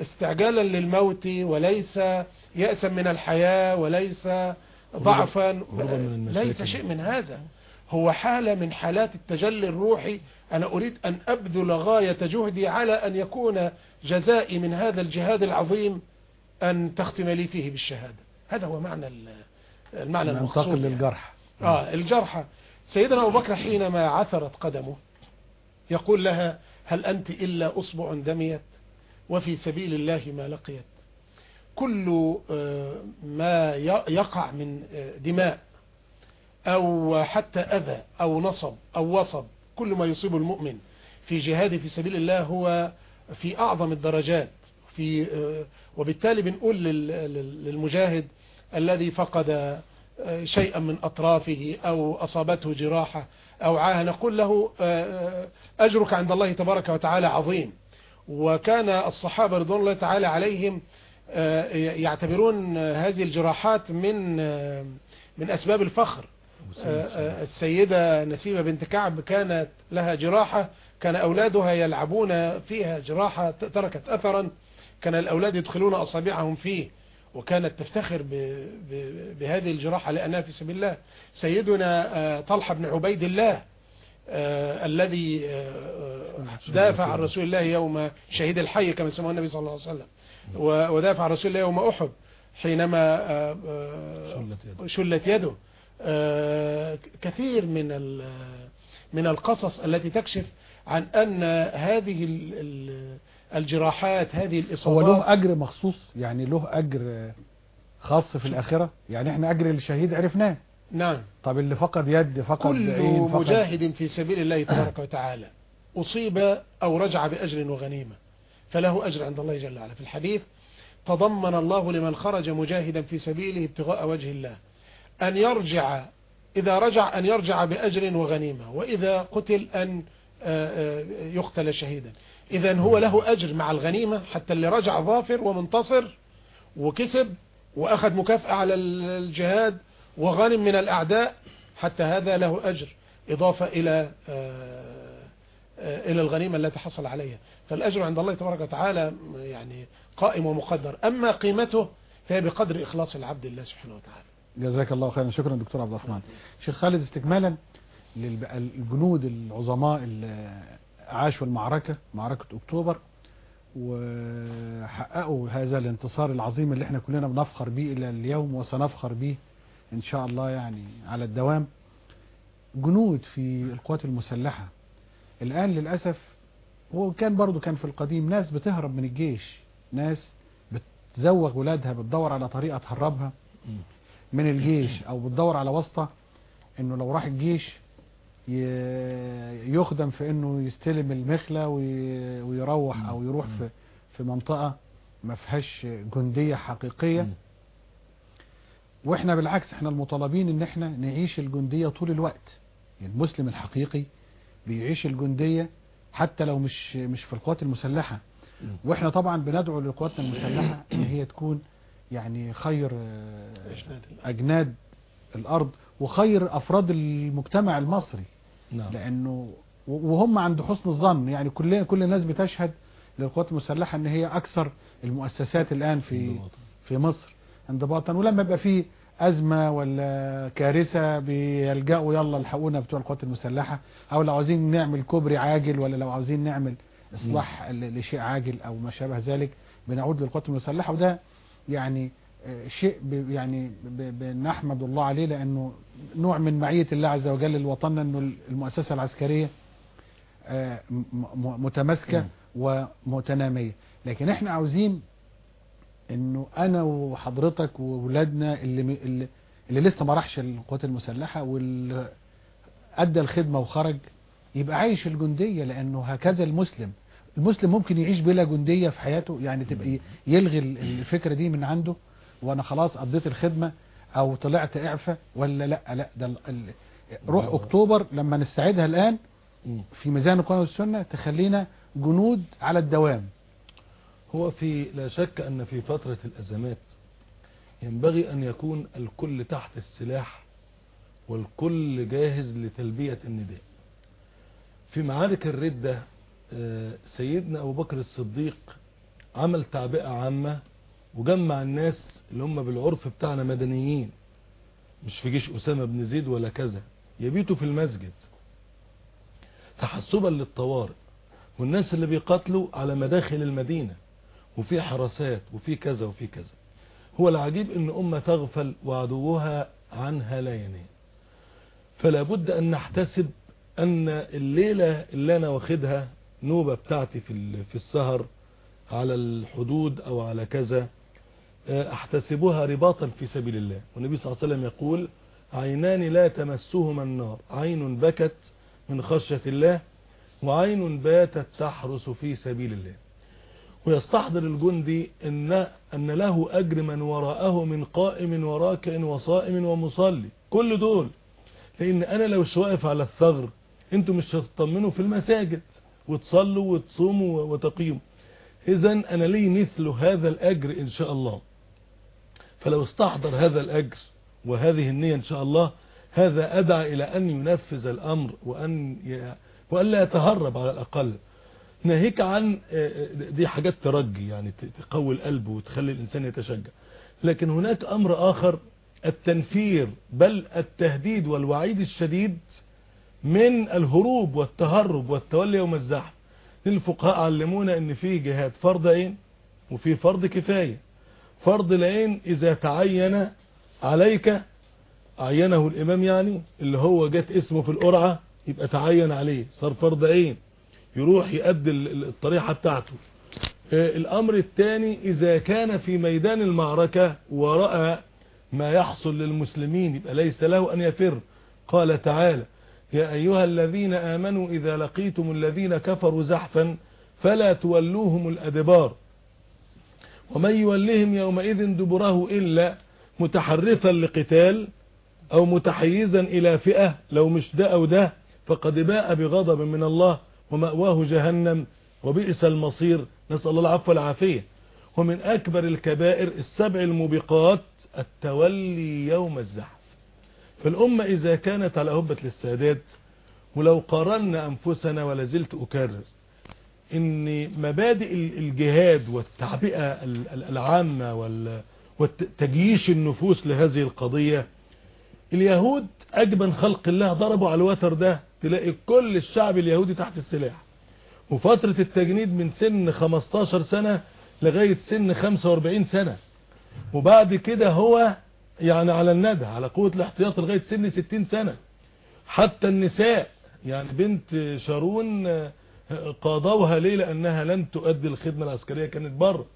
استعجالا للموت وليس يأسا من الحياة وليس ضعفا. ليس شيء من هذا. هو حالة من حالات التجلي الروحي. أنا أريد أن أبذل غاية جهدي على أن يكون جزائي من هذا الجهاد العظيم أن تختم لي فيه بالشهادة. هذا هو معنى ال- المعنى المقصود ننتقل يعني. للجرح. آه الجرحى سيدنا أبو بكر حينما عثرت قدمه يقول لها هل أنت إلا أصبع دميت وفي سبيل الله ما لقيت. كل آه، ما يقع من آه، دماء أو حتى أذى أو نصب أو وصب كل ما يصيب المؤمن في جهاده في سبيل الله هو في أعظم الدرجات في آه، وبالتالي بنقول لل- لل- للمجاهد الذي فقد شيئا من أطرافه أو أصابته جراحة أو عاهة نقول له أجرك عند الله تبارك وتعالى عظيم. وكان الصحابة رضوان الله تعالى عليهم آه، يعتبرون هذه الجراحات من آه، من أسباب الفخر. آه، السيدة نسيبة بنت كعب كانت لها جراحة كان أولادها يلعبون فيها جراحة تركت أثرا كان الأولاد يدخلون أصابعهم فيه وكانت تفتخر بهذه الجراحة لأنها في سبيل الله. سيدنا طلحة بن عبيد الله الذي دافع عن رسول الله يوم شهيد الحي كما سماه النبي صلى الله عليه وسلم. ودافع عن رسول الله يوم أحد حينما آه، آه، شلت يده. آه، كثير من من القصص التي تكشف عن أن هذه ال- ال- الجراحات هذه هو الإصابات له أجر مخصوص؟ يعني له أجر خاص في الآخرة؟ يعني إحنا أجر الشهيد عرفناه. نعم. طب اللي فقد يد فقد كل مجاهد في سبيل الله تبارك وتعالى. أصيب أو رجع بأجر وغنيمة فله أجر عند الله جل وعلا. في الحديث تضمن الله لمن خرج مجاهدا في سبيله ابتغاء وجه الله أن يرجع إذا رجع أن يرجع بأجر وغنيمة وإذا قتل أن آه، آه، يقتل شهيدا. إذا هو له أجر مع الغنيمة حتى اللي رجع ظافر ومنتصر وكسب وأخذ مكافأة على الجهاد وغنم من الأعداء حتى هذا له أجر إضافة إلى آه، إلى الغنيمة التي حصل عليها. فالأجر عند الله تبارك وتعالى يعني قائم ومقدر. أما قيمته فهي بقدر إخلاص العبد لله سبحانه وتعالى. جزاك الله خيرا. شكرا دكتور عبد الرحمن. شيخ خالد استكمالا للجنود العظماء اللي عاشوا المعركة معركة أكتوبر وحققوا هذا الانتصار العظيم اللي إحنا كلنا بنفخر به إلى اليوم وسنفخر به إن شاء الله يعني على الدوام. جنود في القوات المسلحة الآن للأسف هو كان برضو كان في القديم ناس بتهرب من الجيش ناس بتزوغ ولادها بتدور على طريقة تهربها من الجيش أو بتدور على واسطة إنه لو راح الجيش يخدم في إنه يستلم المخلة وي- ويروح أو يروح في في منطقة ما فيهاش جندية حقيقية. وإحنا بالعكس إحنا المطالبين إن إحنا نعيش الجندية طول الوقت المسلم الحقيقي بيعيش الجندية حتى لو مش مش في القوات المسلحة. وإحنا طبعا بندعو لقواتنا المسلحة إن هي تكون يعني خير آه، أجناد الأرض وخير أفراد المجتمع المصري. نعم. لأنه وهم عند حسن الظن. يعني كل كل الناس بتشهد للقوات المسلحة إن هي أكثر المؤسسات الآن في في مصر انضباطا. ولما يبقى في أزمة ولا كارثة بيلجأوا يلا الحقونا بتوع القوات المسلحة أو لو عاوزين نعمل كوبري عاجل ولا لو عاوزين نعمل إصلاح ل- لشيء عاجل أو ما شابه ذلك بنعود للقوات المسلحة. وده يعني آه، شيء يعني بنحمد الله عليه لأنه نوع من معية الله عز وجل لوطننا إنه المؤسسة العسكرية آه، متماسكة. ومتنامية. لكن إحنا عاوزين إنه أنا وحضرتك وولادنا اللي, اللي, اللي لسه ما راحش القوات المسلحة واللي أدى الخدمة وخرج يبقى عايش الجندية لأنه هكذا المسلم. المسلم ممكن يعيش بلا جندية في حياته يعني تبقى يلغي ال- الفكرة دي من عنده وأنا خلاص قضيت الخدمة أو طلعت اعفى ولا لأ لأ ده روح أكتوبر لما نستعيدها الآن. في ميزان القرآن والسنة تخلينا جنود على الدوام. هو في لا شك أن في فترة الأزمات ينبغي أن يكون الكل تحت السلاح والكل جاهز لتلبية النداء. في معارك الردة آه، سيدنا أبو بكر الصديق عمل تعبئة عامة وجمع الناس اللي هم بالعرف بتاعنا مدنيين مش في جيش أسامة بن زيد ولا كذا يبيتوا في المسجد. تحسبا للطوارئ والناس اللي بيقاتلوا على مداخل المدينة. وفي حراسات وفي كذا وفي كذا. هو العجيب إن أمة تغفل وعدوها عنها لا ينام فلا بد أن نحتسب أن الليلة اللي أنا واخدها نوبة بتاعتي في في السهر على الحدود أو على كذا آه، أحتسبها رباطا في سبيل الله. والنبي صلى الله عليه وسلم يقول عينان لا تمسهما النار. عين بكت من خشية الله وعين باتت تحرس في سبيل الله. ويستحضر الجندي إن, أن له أجر من وراءه من قائم وراكع وصائم ومصلي. كل دول. لأن أنا لو واقف على الثغر أنتوا مش هتطمنوا في المساجد. وتصلوا وتصوموا وتقيموا. إذا أنا لي مثل هذا الأجر إن شاء الله. فلو استحضر هذا الأجر وهذه النية إن شاء الله هذا أدعى إلى أن ينفذ الأمر وأن ي... وأن لا يتهرب على الأقل. ناهيك عن آه، آه، دي حاجات ترجي يعني تقوي القلب وتخلي الإنسان يتشجع. لكن هناك أمر آخر التنفير بل التهديد والوعيد الشديد من الهروب والتهرب والتولي يوم الزحف. الفقهاء علمونا إن في جهاد فرض عين وفي فرض كفاية. فرض العين إذا تعين عليك عينه الإمام يعني اللي هو جت اسمه في القرعة يبقى تعين عليه. صار فرض عين. يروح ال- الطريحة بتاعته. آه، الأمر الثاني إذا كان في ميدان المعركة ورأى ما يحصل للمسلمين يبقى ليس له أن يفر. قال تعالى يا أيها الذين آمنوا إذا لقيتم الذين كفروا زحفا فلا تولوهم الأدبار. ومن يولهم يومئذ دبره إلا متحرفا لقتال أو متحيزا إلى فئة لو مش ده أو ده فقد باء بغضب من الله ومأواه جهنم وبئس المصير. نسأل الله العفو والعافية. ومن أكبر الكبائر السبع الموبقات التولي يوم الزحف. فالأمة إذا كانت على هبة الاستعداد ولو قارنا أنفسنا ولا زلت أكرر إن مبادئ ال- الجهاد والتعبئة ال- ال- العامة وال- وتجييش النفوس لهذه القضية اليهود أجبن خلق الله ضربوا على الوتر ده تلاقي كل الشعب اليهودي تحت السلاح. وفترة التجنيد من سن 15 سنة لغاية سن 45 سنة. وبعد كده هو يعني على الندى على قوة الاحتياط لغاية سن 60 سنة. حتى النساء يعني بنت شارون قاضوها ليه لأنها لن تؤدي الخدمة العسكرية كانت بره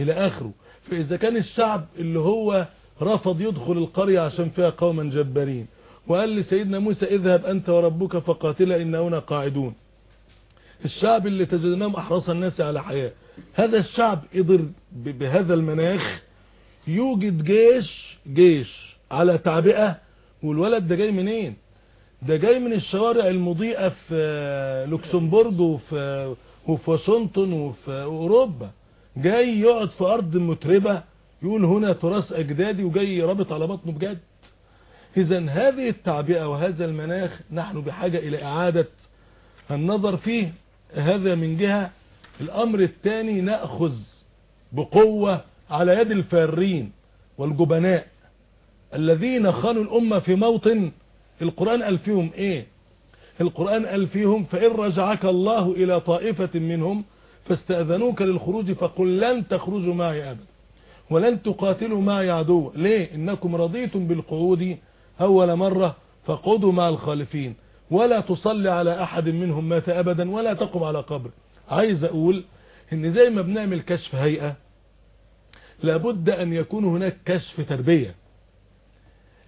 إلى آخره. فإذا كان الشعب اللي هو رفض يدخل القرية عشان فيها قوما جبارين. وقال لسيدنا موسى اذهب أنت وربك فقاتلا إن هنا قاعدون. الشعب اللي تجدناهم أحرص الناس على حياة. هذا الشعب قدر بهذا المناخ يوجد جيش جيش على تعبئة. والولد ده جاي منين؟ ده جاي من الشوارع المضيئة في لوكسمبورغ وفي وفي واشنطن وفي أوروبا. جاي يقعد في أرض متربة. يقول هنا تراث أجدادي وجاي رابط على بطنه بجد. إذا هذه التعبئة وهذا المناخ نحن بحاجة إلى إعادة النظر فيه. هذا من جهة. الأمر الثاني نأخذ بقوة على يد الفارين والجبناء الذين خانوا الأمة في موطن. القرآن قال فيهم إيه؟ القرآن قال فيهم فإن رجعك الله إلى طائفة منهم فاستأذنوك للخروج فقل لن تخرجوا معي أبدا. ولن تقاتلوا معي عدوا ليه؟ إنكم رضيتم بالقعود أول مرة فقعدوا مع الخالفين. ولا تصلي على أحد منهم مات أبدا ولا تقم على قبر. عايز أقول إن زي ما بنعمل كشف هيئة لابد أن يكون هناك كشف تربية.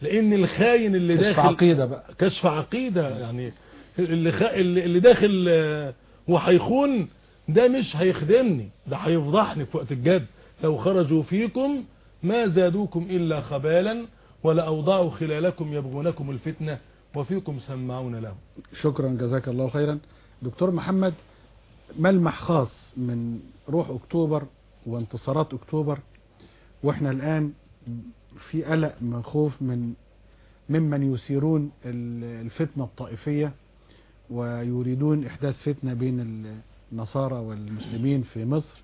لأن الخاين اللي كشف داخل عقيدة بقى. كشف عقيدة يعني اللي, خ... اللي اللي داخل آه، وهيخون ده مش هيخدمني ده هيفضحني في وقت الجد. لو خرجوا فيكم ما زادوكم إلا خبالا ولا أوضعوا خلالكم يبغونكم الفتنة وفيكم سمعون لهم. شكرا جزاك الله خيرا. دكتور محمد ملمح خاص من روح أكتوبر وانتصارات أكتوبر؟ وإحنا الآن في قلق من خوف من ممن يثيرون ال- الفتنة الطائفية ويريدون إحداث فتنة بين النصارى والمسلمين في مصر.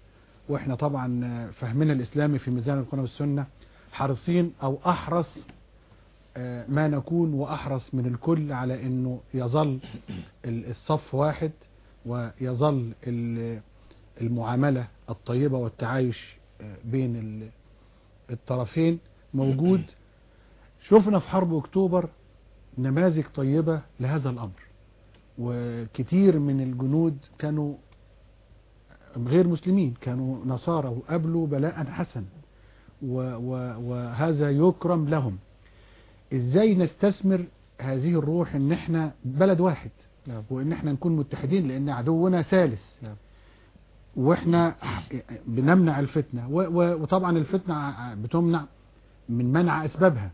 وإحنا طبعا فهمنا الاسلامي في ميزان القرآن والسنة حريصين أو أحرص آه، ما نكون وأحرص من الكل على أنه يظل ال- الصف واحد ويظل ال- المعاملة الطيبة والتعايش آه، بين ال- الطرفين موجود. شفنا في حرب أكتوبر نماذج طيبة لهذا الأمر وكتير من الجنود كانوا غير مسلمين كانوا نصارى وقابلوا بلاء حسن. وهذا يكرم لهم. إزاي نستثمر هذه الروح إن إحنا بلد واحد؟ نعم. وإن إحنا نكون متحدين لأن عدونا ثالث. نعم. وإحنا بنمنع الفتنة. وطبعا الفتنة بتمنع من منع أسبابها.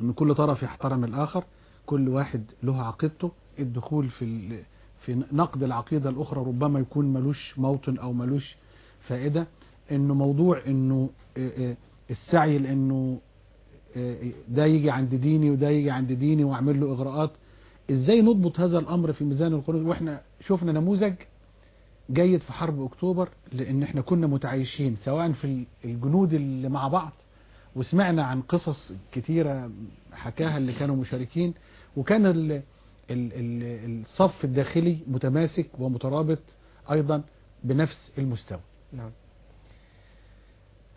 إن كل طرف يحترم الآخر كل واحد له عقيدته. الدخول في في نقد العقيدة الأخرى ربما يكون ملوش موطن أو ملوش فائدة إنه موضوع إنه السعي لإنه ده يجي عند ديني وده يجي عند ديني وأعمل له إغراءات. إزاي نضبط هذا الأمر في ميزان القرآن وإحنا شفنا نموذج جيد في حرب أكتوبر لإن إحنا كنا متعايشين سواء في الجنود اللي مع بعض وسمعنا عن قصص كتيرة حكاها اللي كانوا مشاركين وكان الصف الداخلي متماسك ومترابط أيضا بنفس المستوى. نعم.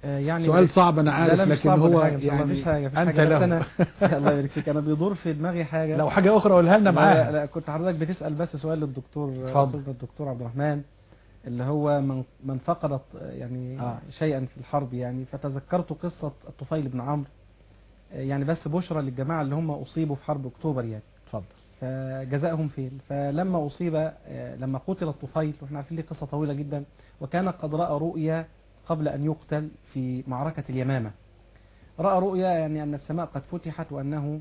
آه، يعني سؤال صعب أنا لا عارف لا مش لكن هو حاجة، يعني مفيش حاجة مفيش أنت حاجة أنا الله يبارك فيك. أنا بيدور في دماغي حاجة. لو حاجة أخرى قولها لنا لا, معاها. لا كنت حضرتك بتسأل بس سؤال للدكتور. أستاذنا الدكتور عبد الرحمن اللي هو من من فقدت يعني آه. شيئا في الحرب يعني فتذكرت قصة الطفيل بن عمرو. آه، يعني بس بشرى للجماعة اللي هم أصيبوا في حرب أكتوبر يعني. اتفضل. فجزائهم فين؟ فلما أصيب آه، لما قتل الطفيل وإحنا عارفين ليه قصة طويلة جدا وكان قد رأى رؤيا قبل أن يقتل في معركة اليمامة. رأى رؤيا يعني أن السماء قد فتحت وأنه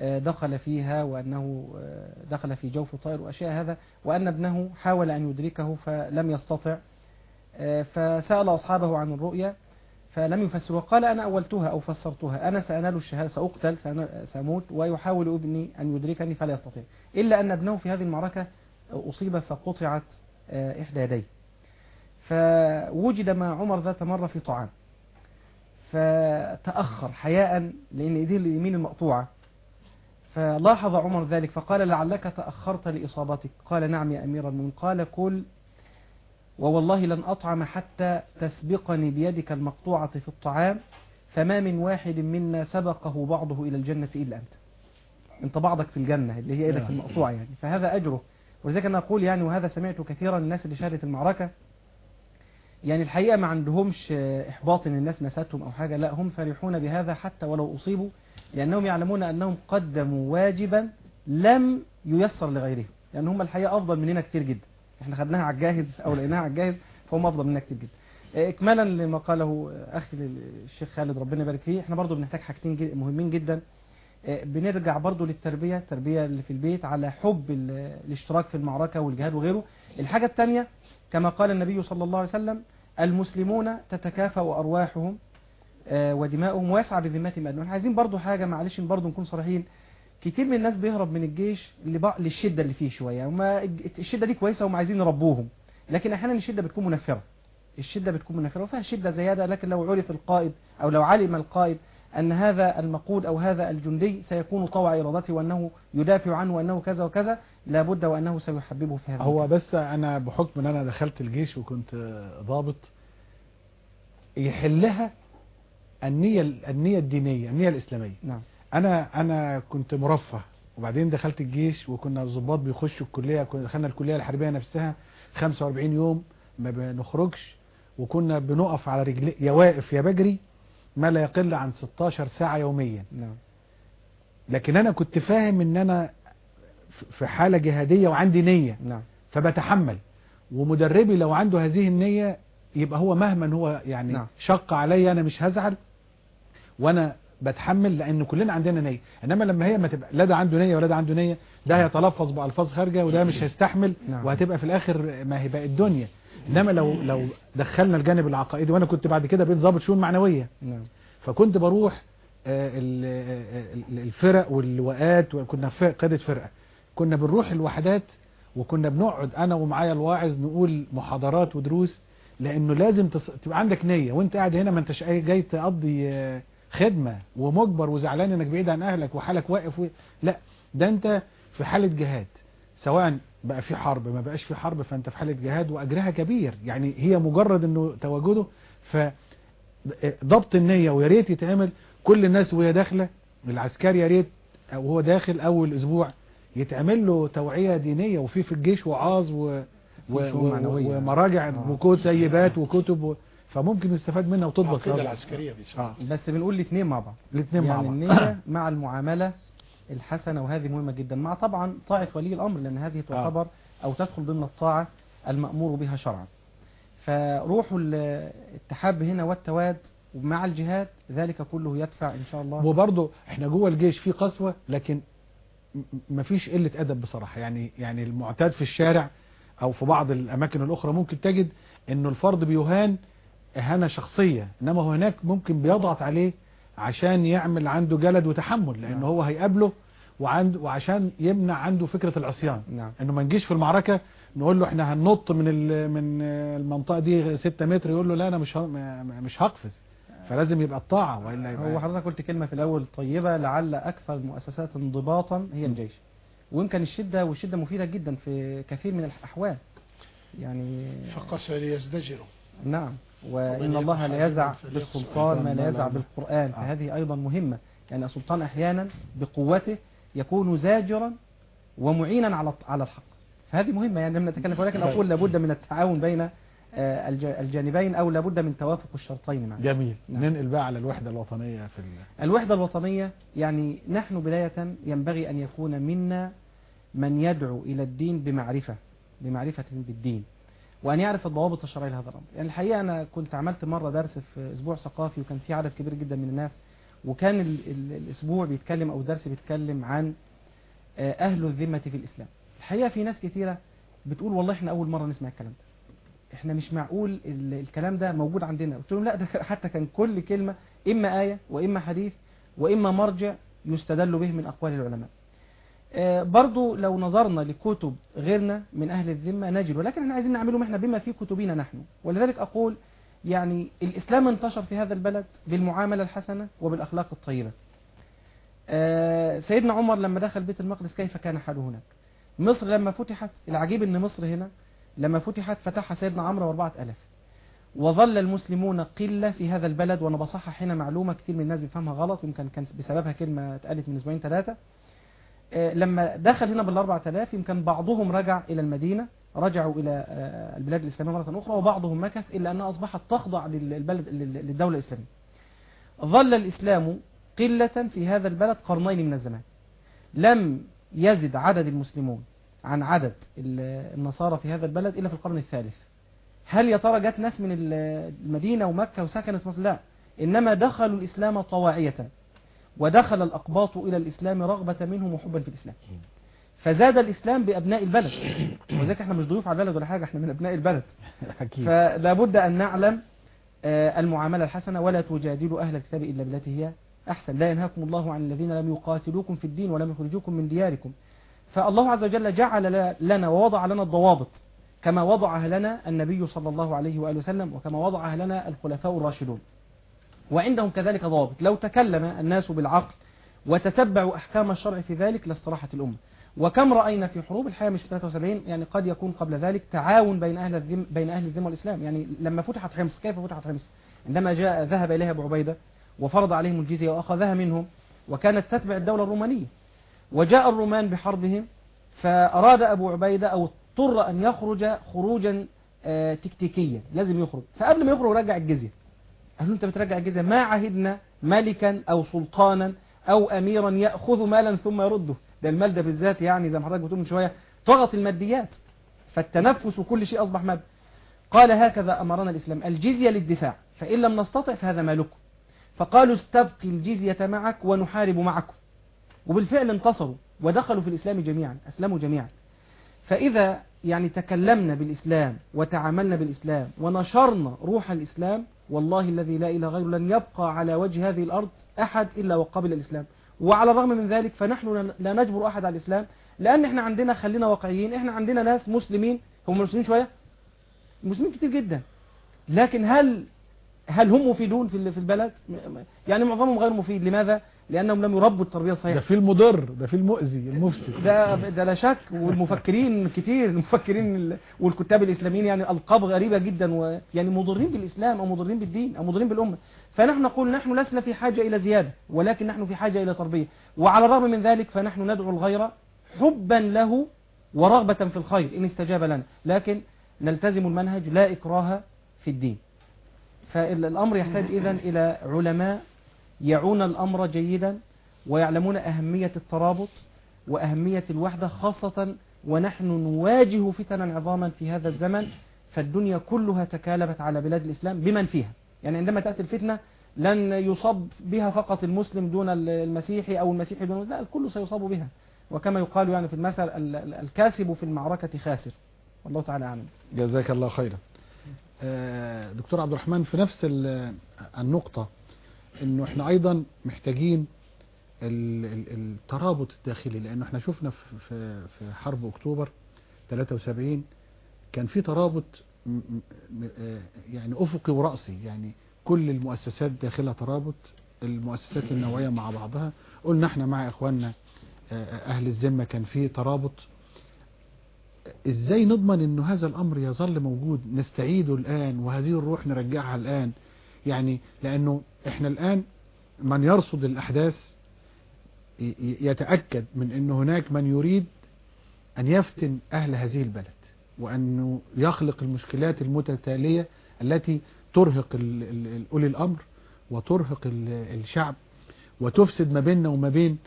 آه، دخل فيها وأنه آه، دخل في جوف طائر وأشياء هذا وأن ابنه حاول أن يدركه فلم يستطع. فسأل أصحابه عن الرؤيا فلم يفسروا قال أنا أولتها أو فسرتها. أنا سأنال الشهادة سأقتل سأموت ويحاول ابني أن يدركني فلا يستطيع. إلا أن ابنه في هذه المعركة أصيب فقطعت آه، إحدى يديه. فوجد مع عمر ذات مرة في طعام. فتأخر حياء لأن إيديه اليمين المقطوعة. فلاحظ عمر ذلك فقال لعلك تأخرت لإصابتك؟ قال نعم يا أمير المؤمنين. قال كل ووالله لن أطعم حتى تسبقني بيدك المقطوعة في الطعام فما من واحد منا سبقه بعضه إلى الجنة إلا أنت. أنت بعضك في الجنة اللي هي يدك المقطوعة يعني. فهذا أجره. ولذلك أنا أقول يعني وهذا سمعته كثيرا الناس اللي شهدت المعركة. يعني الحقيقة ما عندهمش إحباط إن الناس نساتهم أو حاجة لا هم فرحون بهذا حتى ولو أصيبوا لأنهم يعلمون أنهم قدموا واجبا لم ييسر لغيرهم. لأن هم الحقيقة أفضل مننا كتير جدا. إحنا خدناها على الجاهز أو لقيناها على الجاهز فهم أفضل مننا كتير جدا. آه، إكمالا لما قاله أخي الشيخ خالد ربنا يبارك فيه إحنا برضو بنحتاج حاجتين مهمين جدا. آه، بنرجع برضو للتربية التربية اللي في البيت على حب ال- الاشتراك في المعركة والجهاد وغيره. الحاجة الثانية كما قال النبي صلى الله عليه وسلم المسلمون تتكافأ أرواحهم آه، ودماؤهم ويسعى بذمتهم أجمعين. عايزين برضو حاجة معلش برضو نكون صريحين كتير من الناس بيهرب من الجيش للشدة اللي فيه شوية. وما الشدة دي كويسة وهم عايزين يربوهم. لكن أحيانا الشدة بتكون منفرة. الشدة بتكون منفرة وفيها شدة زيادة. لكن لو عرف القائد أو لو علم القائد أن هذا المقود أو هذا الجندي سيكون طوع إرادته وأنه يدافع عنه وأنه كذا وكذا لابد وأنه سيحببه في هذا هو بس أنا بحكم إن أنا دخلت الجيش وكنت ضابط يحلها النية النية الدينية النية الإسلامية. نعم. أنا أنا كنت مرفه وبعدين دخلت الجيش وكنا الضباط بيخشوا الكلية كنا دخلنا الكلية الحربية نفسها 45 يوم ما بنخرجش وكنا بنقف على رجلي يا واقف يا بجري ما لا يقل عن 16 ساعة يوميا. نعم. لكن أنا كنت فاهم إن أنا في حالة جهادية وعندي نية. نعم. فبتحمل. ومدربي لو عنده هذه النية يبقى هو مهما هو يعني نعم. شق عليا أنا مش هزعل وأنا بتحمل لأن كلنا عندنا نية. إنما لما هي ما تبقى لا ده عنده نية ولا ده عنده نية ده هيتلفظ بألفاظ خارجة وده مش هيستحمل نعم. وهتبقى في الآخر ما هي بقى الدنيا إنما لو لو دخلنا الجانب العقائدي وأنا كنت بعد كده بقيت ضابط شؤون معنوية. نعم. فكنت بروح آه، ال- ال- الفرق واللواءات وكنا ف- قادة فرقة. كنا بنروح الوحدات وكنا بنقعد أنا ومعايا الواعظ نقول محاضرات ودروس لأنه لازم تص... تبقى عندك نية. وأنت قاعد هنا ما أنتش جاي تقضي آه، خدمة ومجبر وزعلان إنك بعيد عن أهلك وحالك واقف و... لا ده أنت في حالة جهاد. سواء بقى في حرب ما بقاش في حرب فأنت في حالة جهاد وأجرها كبير. يعني هي مجرد إنه تواجده ف ضبط النية ويا ريت يتعمل. كل الناس وهي داخلة العسكري يا ريت وهو داخل أول أسبوع يتعمل له توعية دينية وفي في الجيش وعاظ و... و... و... ومراجع آه. وكتيبات وكتب و... فممكن يستفاد منها وتضبط العقيدة فيها. العسكرية بيسموها آه. بس بنقول الاثنين مع بعض. الاثنين مع يعني بعض. النية مع المعاملة الحسنة وهذه مهمة جدا. مع طبعا طاعة ولي الأمر لأن هذه تعتبر أو تدخل ضمن الطاعة المأمور بها شرعا. فروح ال- التحاب هنا والتواد ومع الجهاد ذلك كله يدفع إن شاء الله. وبرضه إحنا جوه الجيش في قسوة لكن مفيش قلة أدب بصراحة. يعني يعني المعتاد في الشارع أو في بعض الأماكن الأخرى ممكن تجد إنه الفرد بيهان إهانة شخصية إنما هو هناك ممكن بيضغط عليه عشان يعمل عنده جلد وتحمل لأن نعم. هو هيقابله وعنده وعشان يمنع عنده فكرة العصيان. نعم. إنه ما نجيش في المعركة نقول له إحنا هننط من ال- من المنطقة دي 6 متر يقول له لا أنا مش مش هقفز. فلازم يبقى الطاعة وإلا يبقى هو حضرتك قلت كلمة في الأول طيبة لعل أكثر المؤسسات انضباطا هي الجيش. ويمكن الشدة والشدة مفيدة جدا في كثير من الأحوال. يعني فقسى ليزدجروا نعم. وإن الله لا يزع بالسلطان ما لا يزع. بالقرآن آه. فهذه أيضا مهمة يعني السلطان أحيانا بقوته يكون زاجرا ومعينا على على الحق فهذه مهمة يعني لما نتكلم ولكن أقول لابد من التعاون بين آه، الج- الجانبين أو لابد من توافق الشرطين معا جميل نعم. ننقل بقى على الوحدة الوطنية في ال... الوحدة الوطنية يعني نحن بداية ينبغي أن يكون منا من يدعو إلى الدين بمعرفة بمعرفة بالدين وأن يعرف الضوابط الشرعية لهذا الأمر. يعني الحقيقة أنا كنت عملت مرة درس في أسبوع ثقافي وكان في عدد كبير جدا من الناس وكان ال ال الأسبوع بيتكلم أو الدرس بيتكلم عن آه، أهل الذمة في الإسلام. الحقيقة في ناس كثيرة بتقول والله إحنا أول مرة نسمع الكلام ده. إحنا مش معقول ال- الكلام ده موجود عندنا. قلت لهم لا ده حتى كان كل كلمة إما آية وإما حديث وإما مرجع يستدل به من أقوال العلماء. برضو لو نظرنا لكتب غيرنا من أهل الذمة نجد ولكن إحنا عايزين نعملهم إحنا بما في كتبنا نحن. ولذلك أقول يعني الإسلام انتشر في هذا البلد بالمعاملة الحسنة وبالأخلاق الطيبة. آه، سيدنا عمر لما دخل بيت المقدس كيف كان حاله هناك؟ مصر لما فتحت العجيب إن مصر هنا لما فتحت فتحها سيدنا عمرو واربعة ألاف. وظل المسلمون قلة في هذا البلد وأنا بصحح هنا معلومة كتير من الناس بيفهمها غلط يمكن كان بسببها كلمة اتقالت من أسبوعين ثلاثة آه، لما دخل هنا بالأربعة آلاف يمكن بعضهم رجع إلى المدينة رجعوا إلى آه، البلاد الإسلامية مرة أخرى وبعضهم مكث إلا أنها أصبحت تخضع للبلد لل- للدولة الإسلامية. ظل الإسلام قلة في هذا البلد قرنين من الزمان. لم يزد عدد المسلمون عن عدد ال- النصارى في هذا البلد إلا في القرن الثالث. هل يا ترى جت ناس من ال- المدينة ومكة وسكنت مصر؟ لا. إنما دخلوا الإسلام طواعية. ودخل الأقباط إلى الإسلام رغبة منهم وحبا في الإسلام. فزاد الإسلام بأبناء البلد. وذلك إحنا مش ضيوف على البلد ولا حاجة إحنا من أبناء البلد. فلا بد أن نعلم آه، المعاملة الحسنة ولا تجادلوا أهل الكتاب إلا بالتي هي أحسن. لا ينهاكم الله عن الذين لم يقاتلوكم في الدين ولم يخرجوكم من دياركم. فالله عز وجل جعل لنا ووضع لنا الضوابط كما وضعها لنا النبي صلى الله عليه وآله وسلم وكما وضعها لنا الخلفاء الراشدون. وعندهم كذلك ضوابط. لو تكلم الناس بالعقل وتتبعوا أحكام الشرع في ذلك لاستراحت الأمة. وكم رأينا في حروب الحياة مش 73 يعني قد يكون قبل ذلك تعاون بين أهل الذم بين أهل الذمة والإسلام. يعني لما فتحت حمص كيف فتحت حمص؟ عندما جاء ذهب إليها أبو عبيدة وفرض عليهم الجزية وأخذها منهم وكانت تتبع الدولة الرومانية. وجاء الرومان بحربهم فأراد أبو عبيدة أو اضطر أن يخرج خروجا آه، تكتيكيا. لازم يخرج. فقبل ما يخرج رجع الجزية. له أنت بترجع الجزية ما عهدنا ملكا أو سلطانا أو أميرا يأخذ مالا ثم يرده؟ ده المال ده بالذات يعني زي ما حضرتك بتقول من شوية طغت الماديات فالتنفس وكل شيء أصبح مادي قال هكذا أمرنا الإسلام الجزية للدفاع فإن لم نستطع فهذا مالكم. فقالوا استبقي الجزية معك ونحارب معكم. وبالفعل انتصروا ودخلوا في الإسلام جميعا أسلموا جميعا. فإذا يعني تكلمنا بالإسلام وتعاملنا بالإسلام ونشرنا روح الإسلام والله الذي لا إله غيره لن يبقى على وجه هذه الأرض أحد إلا وقبل الإسلام. وعلى الرغم من ذلك فنحن لا نجبر أحد على الإسلام لأن إحنا عندنا خلينا واقعيين إحنا عندنا ناس مسلمين. هم مسلمين شوية؟ مسلمين كتير جدا. لكن هل هل هم مفيدون في ال- في البلد؟ يعني معظمهم غير مفيد. لماذا؟ لأنهم لم يربوا التربية ده الصحيحة في المضر ده في المؤذي المفسد. ده ده لا شك والمفكرين كتير المفكرين ال- والكتاب الإسلاميين يعني ألقاب غريبة جدا ويعني مضرين بالإسلام أو مضرين بالدين أو مضرين بالأمة. فنحن نقول نحن لسنا في حاجة إلى زيادة ولكن نحن في حاجة إلى تربية. وعلى الرغم من ذلك فنحن ندعو الغير حبا له ورغبة في الخير إن استجاب لنا. لكن نلتزم المنهج لا إكراه في الدين. فالأمر يحتاج اذا إلى علماء يعون الأمر جيدا ويعلمون أهمية الترابط وأهمية الوحدة خاصة ونحن نواجه فتنا عظاما في هذا الزمن فالدنيا كلها تكالبت على بلاد الإسلام بمن فيها. يعني عندما تأتي الفتنة لن يصاب بها فقط المسلم دون المسيحي أو المسيحي دون لا الكل سيصاب بها. وكما يقال يعني في المثل ال- ال- الكاسب في المعركة خاسر. والله تعالى أعلم. جزاك الله خيرا. آه، دكتور عبد الرحمن في نفس ال- النقطة إنه إحنا أيضا محتاجين ال- ال- الترابط الداخلي لأنه إحنا شفنا في في حرب أكتوبر 73 كان في ترابط آه، يعني أفقي ورأسي يعني كل المؤسسات داخلها ترابط المؤسسات النوعية مع بعضها. قلنا إحنا مع إخواننا آه، أهل الذمة كان في ترابط. إزاي نضمن إنه هذا الأمر يظل موجود؟ نستعيده الآن وهذه الروح نرجعها الآن. يعني لأنه إحنا الآن من يرصد ي- يتأكد من إن هناك من يريد أن يفتن أهل هذه البلد وانه يخلق المشكلات المتتالية التي ترهق ال- ال- ال- أولي الأمر وترهق ال- الشعب وتفسد ما بيننا وما بين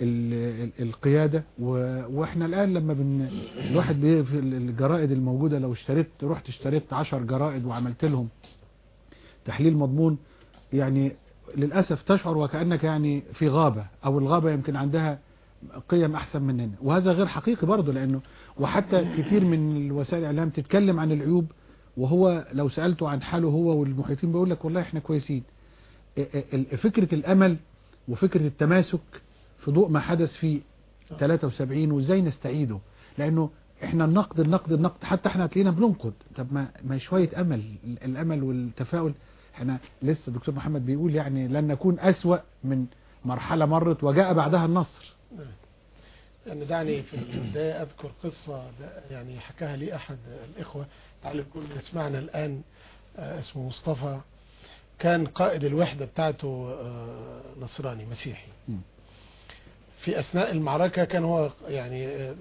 ال- ال- القيادة وإحنا الآن لما بن الواحد في ال- الجرائد الموجودة لو اشتريت رحت اشتريت عشر جرائد وعملت لهم تحليل مضمون يعني للأسف تشعر وكأنك يعني في غابة أو الغابة يمكن عندها قيم أحسن مننا. وهذا غير حقيقي برضه لأنه وحتى كتير من وسائل الإعلام تتكلم عن العيوب وهو لو سألته عن حاله هو والمحيطين بيقول لك والله إحنا كويسين. فكرة الأمل وفكرة التماسك في ضوء ما حدث في 73 وإزاي نستعيده؟ لأنه إحنا النقد النقد النقد حتى إحنا هتلاقينا بننقد. طب ما ما شوية أمل الأمل والتفاؤل إحنا لسه الدكتور محمد بيقول يعني لن نكون أسوأ من مرحلة مرت وجاء بعدها النصر. يعني دعني في البداية أذكر قصة يعني حكاها لي أحد الإخوة. تعالوا كل يسمعنا الآن آه، اسمه مصطفى. كان قائد الوحدة بتاعته آه، نصراني مسيحي. في أثناء المعركة كان هو يعني آه،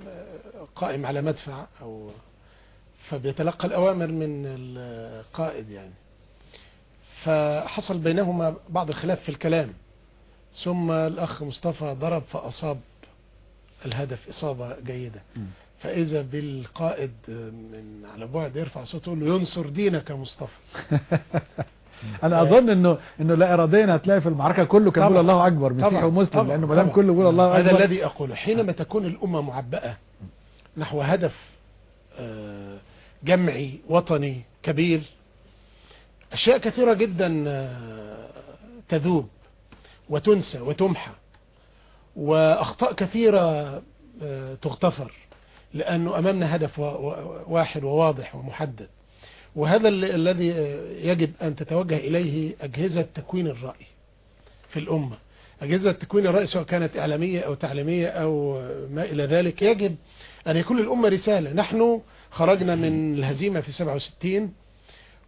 قائم على مدفع أو فبيتلقى الأوامر من القائد يعني. فحصل بينهما بعض الخلاف في الكلام ثم الأخ مصطفى ضرب فأصاب الهدف إصابة جيدة. فإذا بالقائد من على بعد يرفع صوته يقول له ينصر دينك يا مصطفى أنا أظن إنه إنه لا اراديا هتلاقي في المعركة كله كان بيقول. الله أكبر مسيحي طبعا. ومسلم طبعا. لأنه ما دام. كله بيقول الله هذا أكبر الذي أقوله حينما تكون الأمة معبأة نحو هدف آه، جمعي وطني كبير أشياء كثيرة جدا آه، تذوب وتنسى وتمحى وأخطاء كثيرة آه، تغتفر لأنه أمامنا هدف واحد وواضح ومحدد وهذا ال- الذي آه، يجب أن تتوجه إليه أجهزة تكوين الرأي في الأمة. أجهزة تكوين الرأي سواء كانت إعلامية أو تعليمية أو ما إلى ذلك يجب أن يكون للأمة رسالة. نحن خرجنا من الهزيمة في 67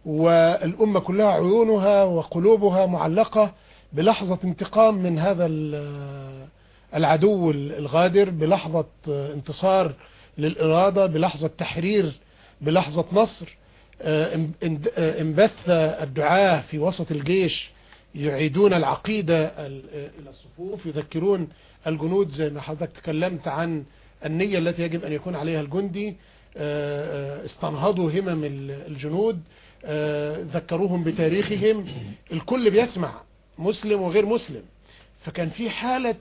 والأمة كلها عيونها وقلوبها معلقة بلحظة انتقام من هذا ال- العدو الغادر بلحظة انتصار للإرادة بلحظة تحرير بلحظة نصر. آه، آه، إنبث الدعاة في وسط الجيش يعيدون العقيدة ال- إلى الصفوف يذكرون الجنود زي ما حضرتك تكلمت عن النية التي يجب أن يكون عليها الجندي. آه، استنهضوا همم ال- الجنود. ذكروهم بتاريخهم. الكل بيسمع مسلم وغير مسلم. فكان في حالة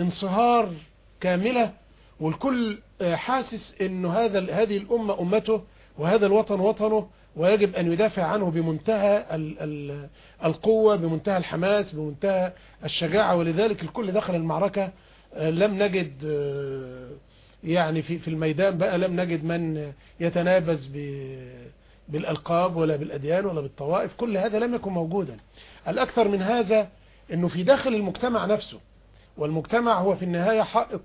انصهار كاملة والكل آه، حاسس إنه هذا هذه الأمة أمته وهذا الوطن وطنه ويجب أن يدافع عنه بمنتهى ال ال القوة بمنتهى الحماس بمنتهى الشجاعة. ولذلك الكل دخل المعركة. آه، لم نجد آه، يعني في الميدان بقى لم نجد من يتنابز ب- بالألقاب ولا بالأديان ولا بالطوائف كل هذا لم يكن موجودا. الأكثر من هذا أنه في داخل المجتمع نفسه والمجتمع هو في النهاية حائط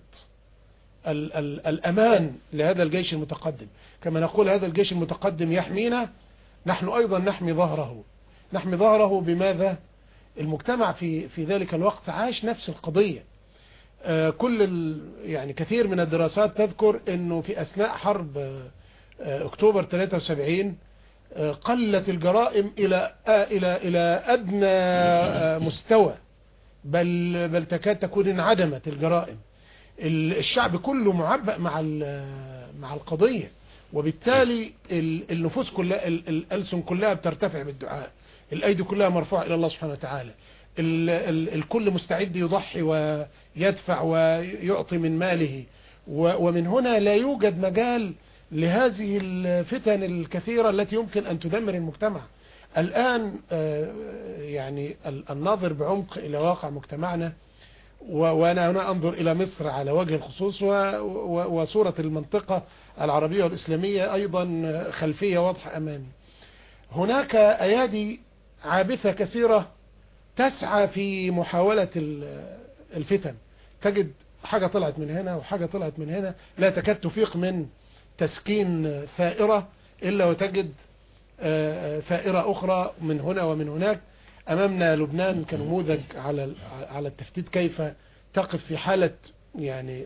ال ال الأمان لهذا الجيش المتقدم. كما نقول هذا الجيش المتقدم يحمينا نحن أيضا نحمي ظهره. نحمي ظهره بماذا؟ المجتمع في في ذلك الوقت عاش نفس القضية. آه، كل ال يعني كثير من الدراسات تذكر إنه في أثناء حرب آه، أكتوبر 73 آه، قلت الجرائم إلى آه، إلى إلى أدنى آه، مستوى. بل بل تكاد تكون انعدمت الجرائم. ال- الشعب كله معبأ مع ال- مع القضية. وبالتالي ال- النفوس كلها ال- الألسن كلها بترتفع بالدعاء. الأيدي كلها مرفوعة إلى الله سبحانه وتعالى. ال- ال- الكل مستعد يضحي ويدفع ويعطي من ماله. ومن هنا لا يوجد مجال لهذه الفتن الكثيرة التي يمكن أن تدمر المجتمع. الآن آه، يعني ال- الناظر بعمق إلى واقع مجتمعنا وأنا هنا أنظر إلى مصر على وجه الخصوص وصورة المنطقة العربية والإسلامية أيضا خلفية واضحة أمامي. هناك أيادي عابثة كثيرة تسعى في محاولة ال- الفتن. تجد حاجة طلعت من هنا وحاجة طلعت من هنا لا تكاد تفيق من تسكين ثائرة إلا وتجد آه، آه، ثائرة أخرى من هنا ومن هناك. أمامنا لبنان كنموذج على على التفتيت كيف تقف في حالة يعني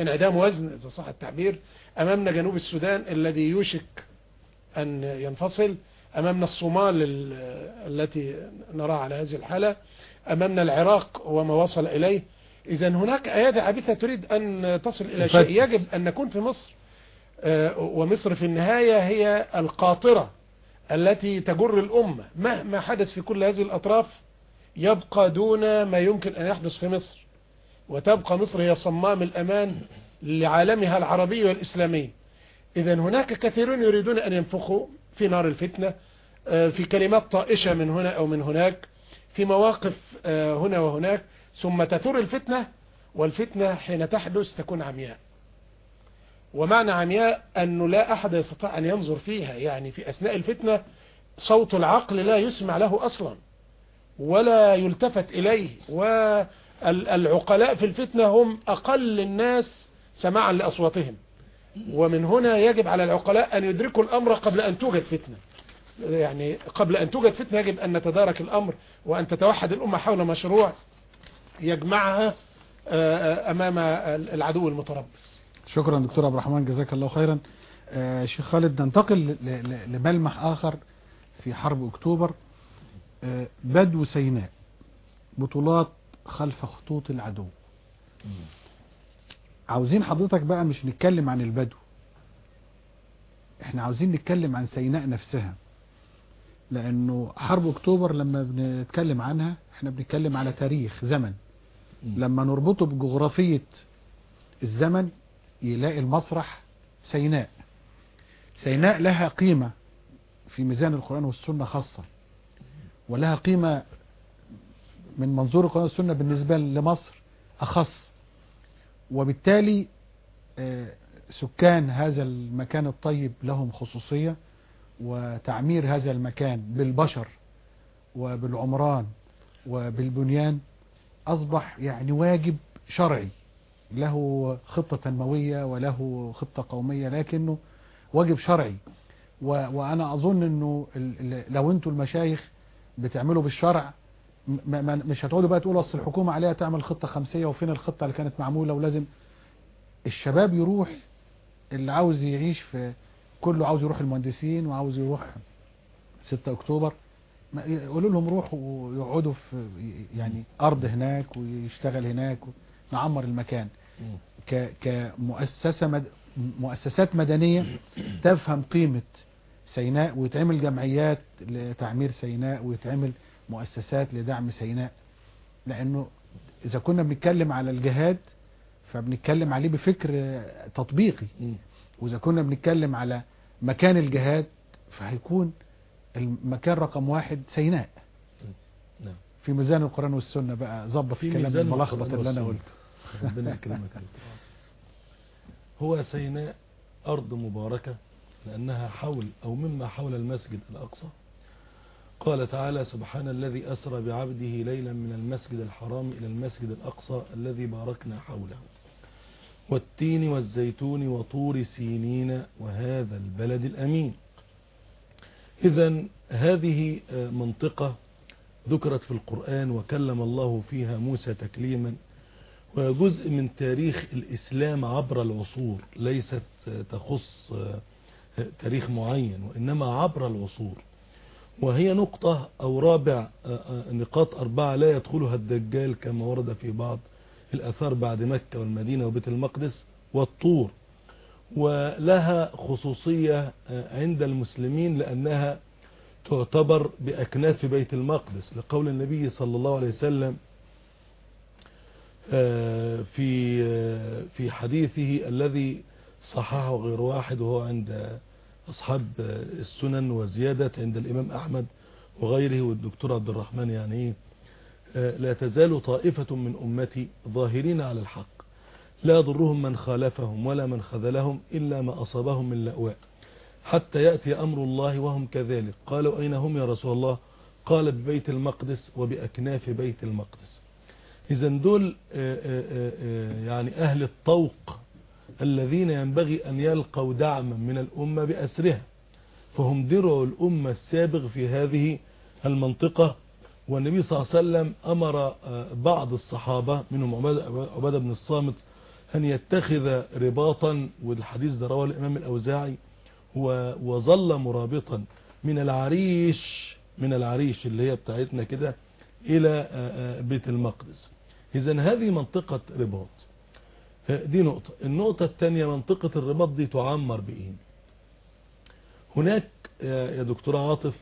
انعدام وزن إذا صح التعبير. أمامنا جنوب السودان الذي يوشك أن ينفصل. أمامنا الصومال ال- التي نراها على هذه الحالة. أمامنا العراق وما وصل إليه. إذا هناك أيادي عابثة تريد أن تصل إلى شيء. يجب أن نكون في مصر. آه، ومصر في النهاية هي القاطرة التي تجر الأمة. مهما حدث في كل هذه الأطراف يبقى دون ما يمكن أن يحدث في مصر. وتبقى مصر هي صمام الأمان لعالمها العربي والإسلامي. إذا هناك كثيرون يريدون أن ينفخوا في نار الفتنة آه، في كلمات طائشة من هنا أو من هناك في مواقف آه، هنا وهناك. ثم تثور الفتنة والفتنة حين تحدث تكون عمياء. ومعنى عمياء أنه لا أحد يستطيع أن ينظر فيها يعني في أثناء الفتنة صوت العقل لا يسمع له أصلا ولا يلتفت إليه والعقلاء في الفتنة هم أقل الناس سماعا لأصواتهم. ومن هنا يجب على العقلاء أن يدركوا الأمر قبل أن توجد فتنة. يعني قبل أن توجد فتنة يجب أن نتدارك الأمر وأن تتوحد الأمة حول مشروع يجمعها آه، آه، أمام العدو المتربص. شكرا دكتور عبد الرحمن جزاك الله خيرا. آه، شيخ خالد ننتقل لملمح آخر في حرب أكتوبر. آه، بدو سيناء بطولات خلف خطوط العدو. عاوزين حضرتك بقى مش نتكلم عن البدو. إحنا عاوزين نتكلم عن سيناء نفسها. لأنه حرب أكتوبر لما بنتكلم عنها إحنا بنتكلم على تاريخ زمن. لما نربطه بجغرافية الزمن يلاقي المسرح سيناء. سيناء لها قيمة في ميزان القرآن والسنة خاصة ولها قيمة من منظور القرآن والسنة بالنسبة لمصر أخص. وبالتالي آه، سكان هذا المكان الطيب لهم خصوصية وتعمير هذا المكان بالبشر وبالعمران وبالبنيان أصبح يعني واجب شرعي. له خطة تنموية وله خطة قومية لكنه واجب شرعي. وأنا أظن أنه لو أنتوا المشايخ بتعملوا بالشرع مش هتقعدوا بقى تقولوا أصل الحكومة عليها تعمل خطة خمسية وفين الخطة اللي كانت معمولة ولازم. الشباب يروح اللي عاوز يعيش في كله عاوز يروح المهندسين وعاوز يروح 6 أكتوبر. يقولوا لهم روحوا ويقعدوا في يعني أرض هناك ويشتغل هناك نعمر المكان. كمؤسسة مد... مؤسسات مدنية تفهم قيمة سيناء ويتعمل جمعيات لتعمير سيناء ويتعمل مؤسسات لدعم سيناء. لأنه إذا كنا بنتكلم على الجهاد فبنتكلم عليه بفكر تطبيقي. وإذا كنا بنتكلم على مكان الجهاد فهيكون المكان رقم واحد سيناء. نعم. في ميزان القرآن والسنة بقى ظبط في الكلام الملخبط اللي أنا. قلته. ربنا يكرمك. هو سيناء أرض مباركة لأنها حول أو مما حول المسجد الأقصى. قال تعالى سبحان الذي أسرى بعبده ليلا من المسجد الحرام إلى المسجد الأقصى الذي باركنا حوله. والتين والزيتون وطور سينين وهذا البلد الأمين. إذا هذه منطقة ذكرت في القرآن وكلم الله فيها موسى تكليما وجزء من تاريخ الإسلام عبر العصور ليست تخص تاريخ معين وإنما عبر العصور. وهي نقطة أو رابع نقاط أربعة لا يدخلها الدجال كما ورد في بعض الأثار بعد مكة والمدينة وبيت المقدس والطور. ولها خصوصية عند المسلمين لأنها تعتبر بأكناف بيت المقدس لقول النبي صلى الله عليه وسلم في في حديثه الذي صححه غير واحد وهو عند أصحاب السنن وزيادة عند الإمام أحمد وغيره والدكتور عبد الرحمن يعني إيه. لا تزال طائفة من أمتي ظاهرين على الحق. لا يضرهم من خالفهم ولا من خذلهم إلا ما أصابهم من لأواء حتى يأتي أمر الله وهم كذلك. قالوا أين هم يا رسول الله؟ قال ببيت المقدس وبأكناف بيت المقدس. إذا دول يعني أهل الطوق الذين ينبغي أن يلقوا دعما من الأمة بأسرها فهم درع الأمة السابق في هذه المنطقة. والنبي صلى الله عليه وسلم أمر بعض الصحابة منهم عبادة بن الصامت أن يتخذ رباطا والحديث ده رواه الإمام الأوزاعي وظل مرابطا من العريش من العريش اللي هي بتاعتنا كده إلى بيت المقدس. إذا هذه منطقة رباط. دي نقطة. النقطة الثانية منطقة الرباط دي تعمر بإيه؟ هناك يا دكتور عاطف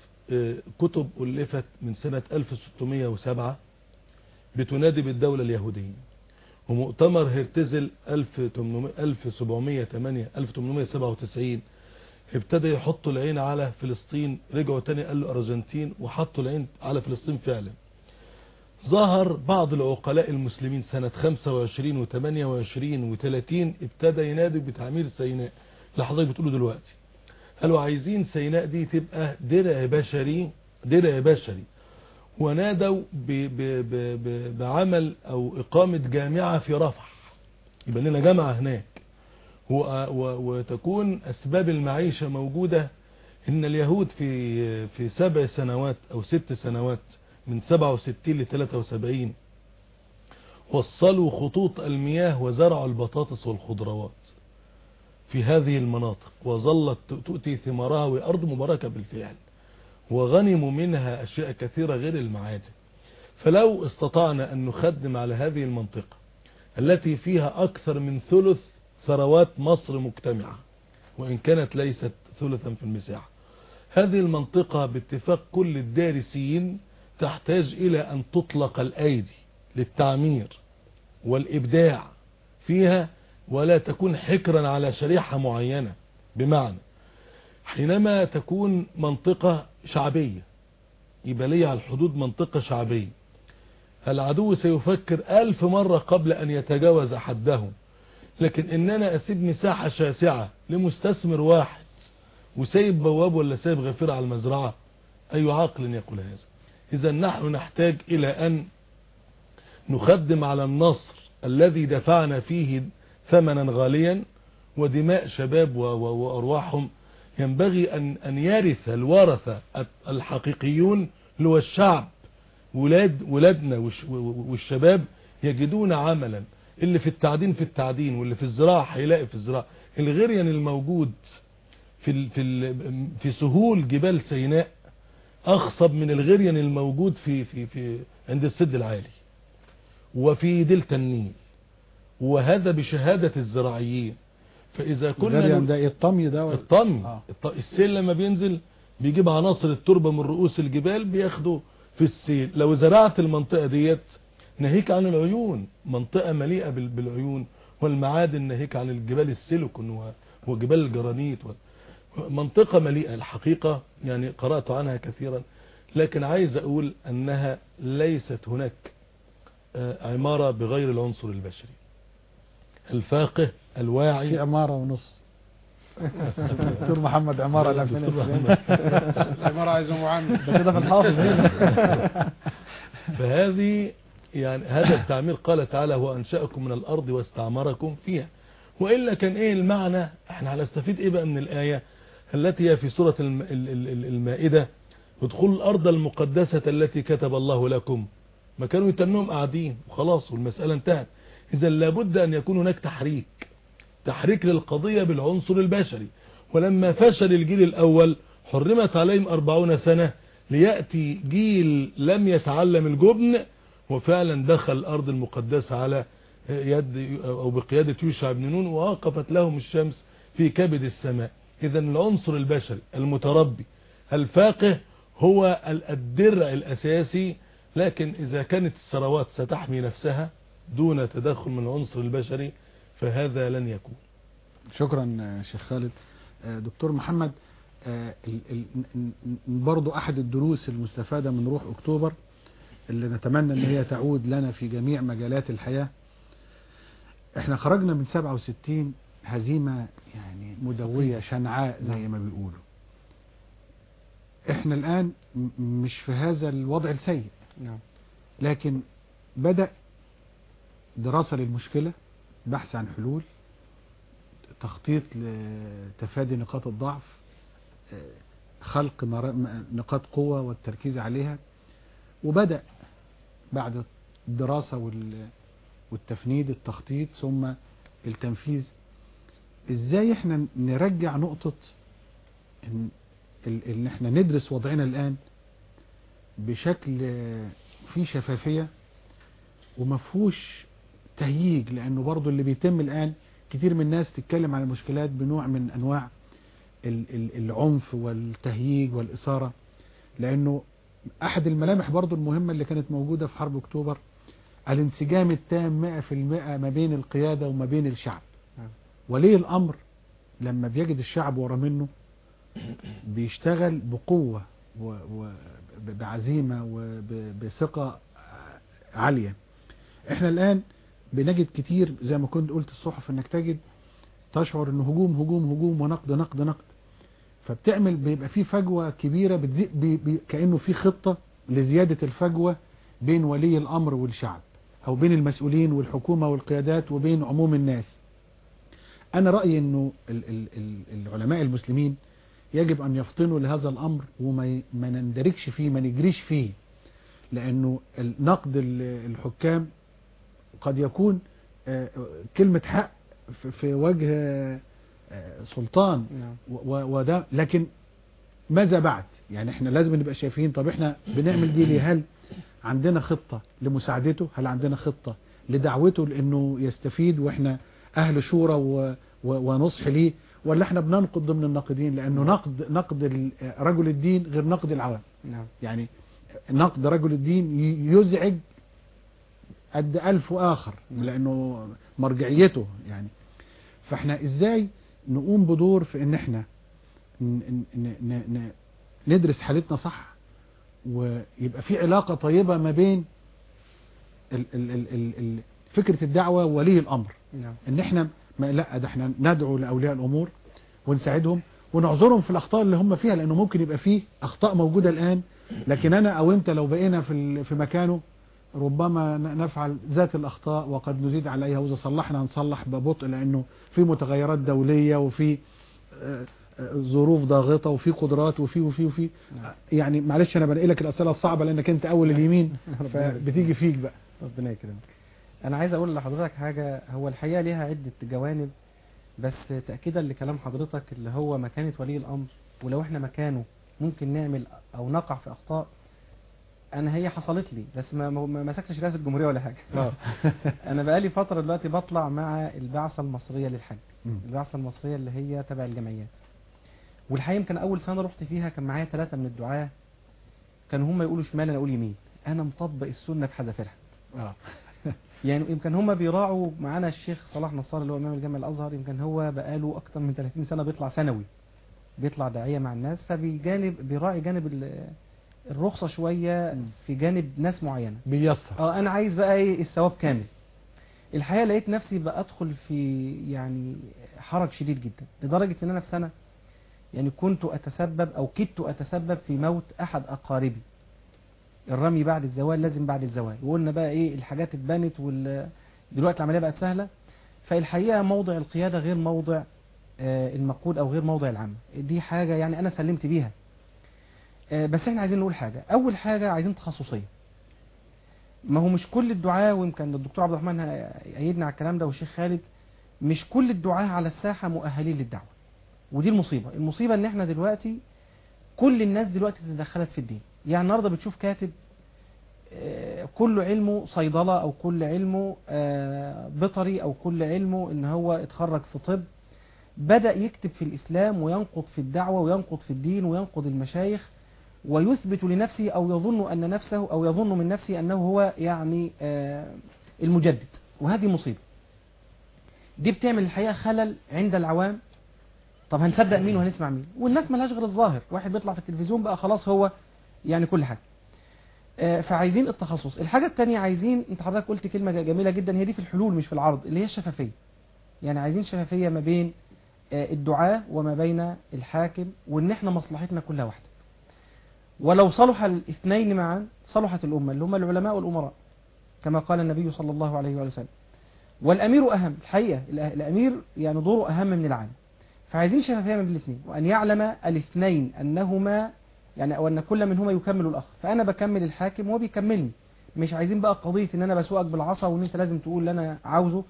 كتب ألفت من سنة 1607 بتنادي بالدولة اليهودية. ومؤتمر هرتزل 1897 ابتدى يحطوا العين على فلسطين رجعوا تاني قالوا أرجنتين وحطوا العين على فلسطين فعلا. ظهر بعض العقلاء المسلمين سنة 25 و28 و30 ابتدى ينادوا بتعمير سيناء. اللي حضرتك بتقوله دلوقتي. قالوا عايزين سيناء دي تبقى درع بشري درع بشري. ونادوا ب ب ب بعمل أو إقامة جامعة في رفح. يبقى لنا جامعة هناك. وتكون أسباب المعيشة موجودة. إن اليهود في في سبع سنوات أو ست سنوات من 67 ل 73 وصلوا خطوط المياه وزرعوا البطاطس والخضروات في هذه المناطق وظلت تؤتي ثمارها وأرض مباركة بالفعل وغنموا منها أشياء كثيرة غير المعادن. فلو استطعنا أن نخدم على هذه المنطقة التي فيها أكثر من ثلث ثروات مصر مجتمعة وإن كانت ليست ثلثا في المساحة. هذه المنطقة باتفاق كل الدارسين تحتاج إلى أن تطلق الأيدي للتعمير والإبداع فيها ولا تكون حكرا على شريحة معينة. بمعنى حينما تكون منطقة شعبية يبقى لي على الحدود منطقة شعبية العدو سيفكر ألف مرة قبل أن يتجاوز حدهم لكن إن أنا أسيب مساحة شاسعة لمستثمر واحد وسايب بواب ولا سايب غفير على المزرعة أي عاقل يقول هذا؟ إذا نحن نحتاج إلى أن نخدم على النصر الذي دفعنا فيه ثمنا غاليا ودماء شباب وأرواحهم. ينبغي أن, أن يرث الورثة الحقيقيون هو الشعب. ولاد ولادنا والش- والشباب يجدون عملا. اللي في التعدين في التعدين واللي في الزراعة هيلاقي في الزراعة. الغريان الموجود في في في سهول جبال سيناء أخصب من الغريان الموجود في في في عند السد العالي وفي دلتا النيل وهذا بشهادة الزراعيين. فإذا كنا الغريان ده إيه الطمي ده الطمي. آه. السيل لما بينزل بيجيب عناصر التربة من رؤوس الجبال بياخده في السيل. لو زرعت المنطقة ديت ناهيك عن العيون منطقة مليئة بال- بالعيون والمعادن ناهيك عن الجبال السيليكون وجبال الجرانيت و- منطقة مليئة الحقيقة يعني قرأت عنها كثيرا لكن عايز أقول أنها ليست هناك آه، عمارة بغير العنصر البشري. الفاقه الواعي. في عمارة ونص. دكتور محمد عمارة لا دكتور محمد. العمارة عايزة معامل. ده كده في الحافظ هنا. فهذه يعني هذا التعمير قال تعالى هو أنشأكم من الأرض واستعمركم فيها. وإلا كان إيه المعنى؟ إحنا هنستفيد إيه بقى من الآية؟ التي هي في سورة الم- ال- ال- ال- المائدة. ادخلوا الأرض المقدسة التي كتب الله لكم. ما كانوا يتنهم قاعدين. وخلاص والمسألة انتهت. إذا لابد أن يكون هناك تحريك. تحريك للقضية بالعنصر البشري. ولما فشل الجيل الأول حرمت عليهم أربعون سنة ليأتي جيل لم يتعلم الجبن وفعلا دخل الأرض المقدسة على يد أو بقيادة يوشع بن نون ووقفت لهم الشمس في كبد السماء. إذا العنصر البشري المتربي الفاقه هو ال- الدرع الأساسي لكن إذا كانت الثروات ستحمي نفسها دون تدخل من العنصر البشري فهذا لن يكون. شكرا شيخ خالد. آه، دكتور محمد آه، برضو أحد الدروس المستفادة من روح أكتوبر اللي نتمنى أن هي تعود لنا في جميع مجالات الحياة. إحنا خرجنا من 67 هزيمة يعني مدوية شنعاء زي ما بيقولوا. إحنا الآن م- مش في هذا الوضع السيء. نعم. لكن بدأ دراسة للمشكلة بحث عن حلول تخطيط لتفادي نقاط الضعف خلق نقاط قوة والتركيز عليها. وبدأ بعد الدراسة وال- والتفنيد التخطيط ثم التنفيذ إزاي إحنا نرجع نقطة ان, ان إحنا ندرس وضعنا الآن بشكل فيه شفافية ومفهوش تهييج لأنه برضو اللي بيتم الآن كتير من الناس تتكلم عن المشكلات بنوع من أنواع ال- ال- العنف والتهييج والإثارة لأنه أحد الملامح برضو المهمة اللي كانت موجودة في حرب أكتوبر الانسجام التام 100% ما بين القيادة وما بين الشعب. نعم. ولي الأمر لما بيجد الشعب ورا منه بيشتغل بقوة وبعزيمة وبثقة عالية إحنا الآن بنجد كتير زي ما كنت قلت الصحف إنك تجد تشعر إن هجوم هجوم هجوم ونقد نقد نقد فبتعمل بيبقى في فجوة كبيرة بتزي بي بي كأنه في خطة لزيادة الفجوة بين ولي الأمر والشعب أو بين المسؤولين والحكومة والقيادات وبين عموم الناس أنا رأيي ال العلماء المسلمين يجب أن يفطنوا لهذا الأمر وما نندركش فيه ما نجريش فيه لأنه نقد ال- الحكام قد يكون آه، كلمة حق في- وجه آه، سلطان. نعم. وده لكن ماذا بعد؟ يعني إحنا لازم نبقى شايفين طب إحنا بنعمل دي ليه؟ هل عندنا خطة لمساعدته؟ هل عندنا خطة لدعوته لأنه يستفيد وإحنا أهل شورى و- و- ونصح ليه ولا إحنا بننقد ضمن الناقدين؟ لأنه نقد نقد ال- رجل الدين غير نقد العوام. نعم. يعني نقد رجل الدين يزعج قد ألف آخر لأنه مرجعيته يعني. فإحنا إزاي نقوم بدور في إن إحنا ندرس حالتنا صح ويبقى في علاقة طيبة ما بين ال ال ال ال فكرة الدعوة وولي الأمر. نعم. إن إحنا ما لا ده إحنا ندعو لأولياء الأمور ونساعدهم ونعذرهم في الأخطاء اللي هم فيها لأنه ممكن يبقى فيه أخطاء موجودة الآن. لكن أنا أو انت لو بقينا في في مكانه ربما نفعل ذات الأخطاء وقد نزيد عليها. وإذا صلحنا نصلح ببطء لأنه في متغيرات دولية وفي آه، آه، ظروف ضاغطة وفي قدرات وفي وفي وفي. يعني معلش أنا بنقل لك الأسئلة الصعبة لأنك أنت أول اليمين فبتيجي فيك بقى. ربنا يكرمك. أنا عايز أقول لحضرتك حاجة. هو الحقيقة ليها عدة جوانب بس تأكيدا لكلام حضرتك اللي هو مكانة ولي الأمر ولو إحنا مكانه ممكن نعمل أو نقع في أخطاء. أنا هي حصلت لي بس ما مسكتش رئاسة الجمهورية ولا حاجة. أنا بقالي فترة دلوقتي بطلع مع البعثة المصرية للحج. البعثة المصرية اللي هي تبع الجمعيات. والحقيقة يمكن أول سنة رحت فيها كان معايا ثلاثة من الدعاة. كانوا هم يقولوا شمال أنا أقول يمين. أنا مطبق السنة بحذافيرها. آه. يعني يمكن هم بيراعوا معانا الشيخ صلاح نصار اللي هو إمام الجامع الأزهر يمكن هو بقاله أكتر من 30 سنة بيطلع سنوي بيطلع داعية مع الناس فبيجانب بيراعي جانب ال- الرخصة شوية في جانب ناس معينة. بيسر آه أنا عايز بقى إيه الثواب كامل. الحقيقة لقيت نفسي بقى أدخل في يعني حرج شديد جدا لدرجة إن أنا في سنة يعني كنت أتسبب أو كدت أتسبب في موت أحد أقاربي. الرمي بعد الزوال لازم بعد الزوال. وقلنا بقى إيه الحاجات اتبنت وال دلوقتي العملية بقت سهلة. فالحقيقة موضع القيادة غير موضع آه، المقود أو غير موضع العمل. دي حاجة يعني أنا سلمت بيها. آه، بس إحنا عايزين نقول حاجة. أول حاجة عايزين تخصصية. ما هو مش كل الدعاة ويمكن الدكتور عبد الرحمن يأيدنا على الكلام ده والشيخ خالد مش كل الدعاة على الساحة مؤهلين للدعوة. ودي المصيبة. المصيبة إن إحنا دلوقتي كل الناس دلوقتي تدخلت في الدين. يعني النهارده بتشوف كاتب آه، كل علمه صيدلة أو كل علمه آه، بيطري أو كل علمه إن هو اتخرج في طب. بدأ يكتب في الإسلام وينقض في الدعوة وينقض في الدين وينقض المشايخ ويثبت لنفسه أو يظن أن نفسه أو يظن من نفسه أنه هو يعني آه، المجدد. وهذه مصيبة. دي بتعمل الحقيقة خلل عند العوام. طب هنصدق مين وهنسمع مين؟ والناس ملهاش غير الظاهر. واحد بيطلع في التلفزيون بقى خلاص هو يعني كل حاجة. آه، فعايزين التخصص. الحاجة التانية عايزين انت حضرتك قلت كلمة جميلة جدا هي دي في الحلول مش في العرض اللي هي الشفافية. يعني عايزين شفافية ما بين آه، الدعاة وما بين الحاكم وان إحنا مصلحتنا كلها واحدة. ولو صلح الاثنين معا صلحت الأمة اللي هم العلماء والأمراء كما قال النبي صلى الله عليه وسلم. والأمير أهم الحقيقة الأ- الأمير يعني دوره أهم من العالم. فعايزين شفافية من الاثنين. وأن يعلم الاثنين أنهما يعني أو أن كل منهما يكمل الآخر فأنا بكمل الحاكم وهو بيكملني مش عايزين بقى قضية إن أنا بسوقك بالعصا وإن أنت لازم تقول اللي أنا عاوزه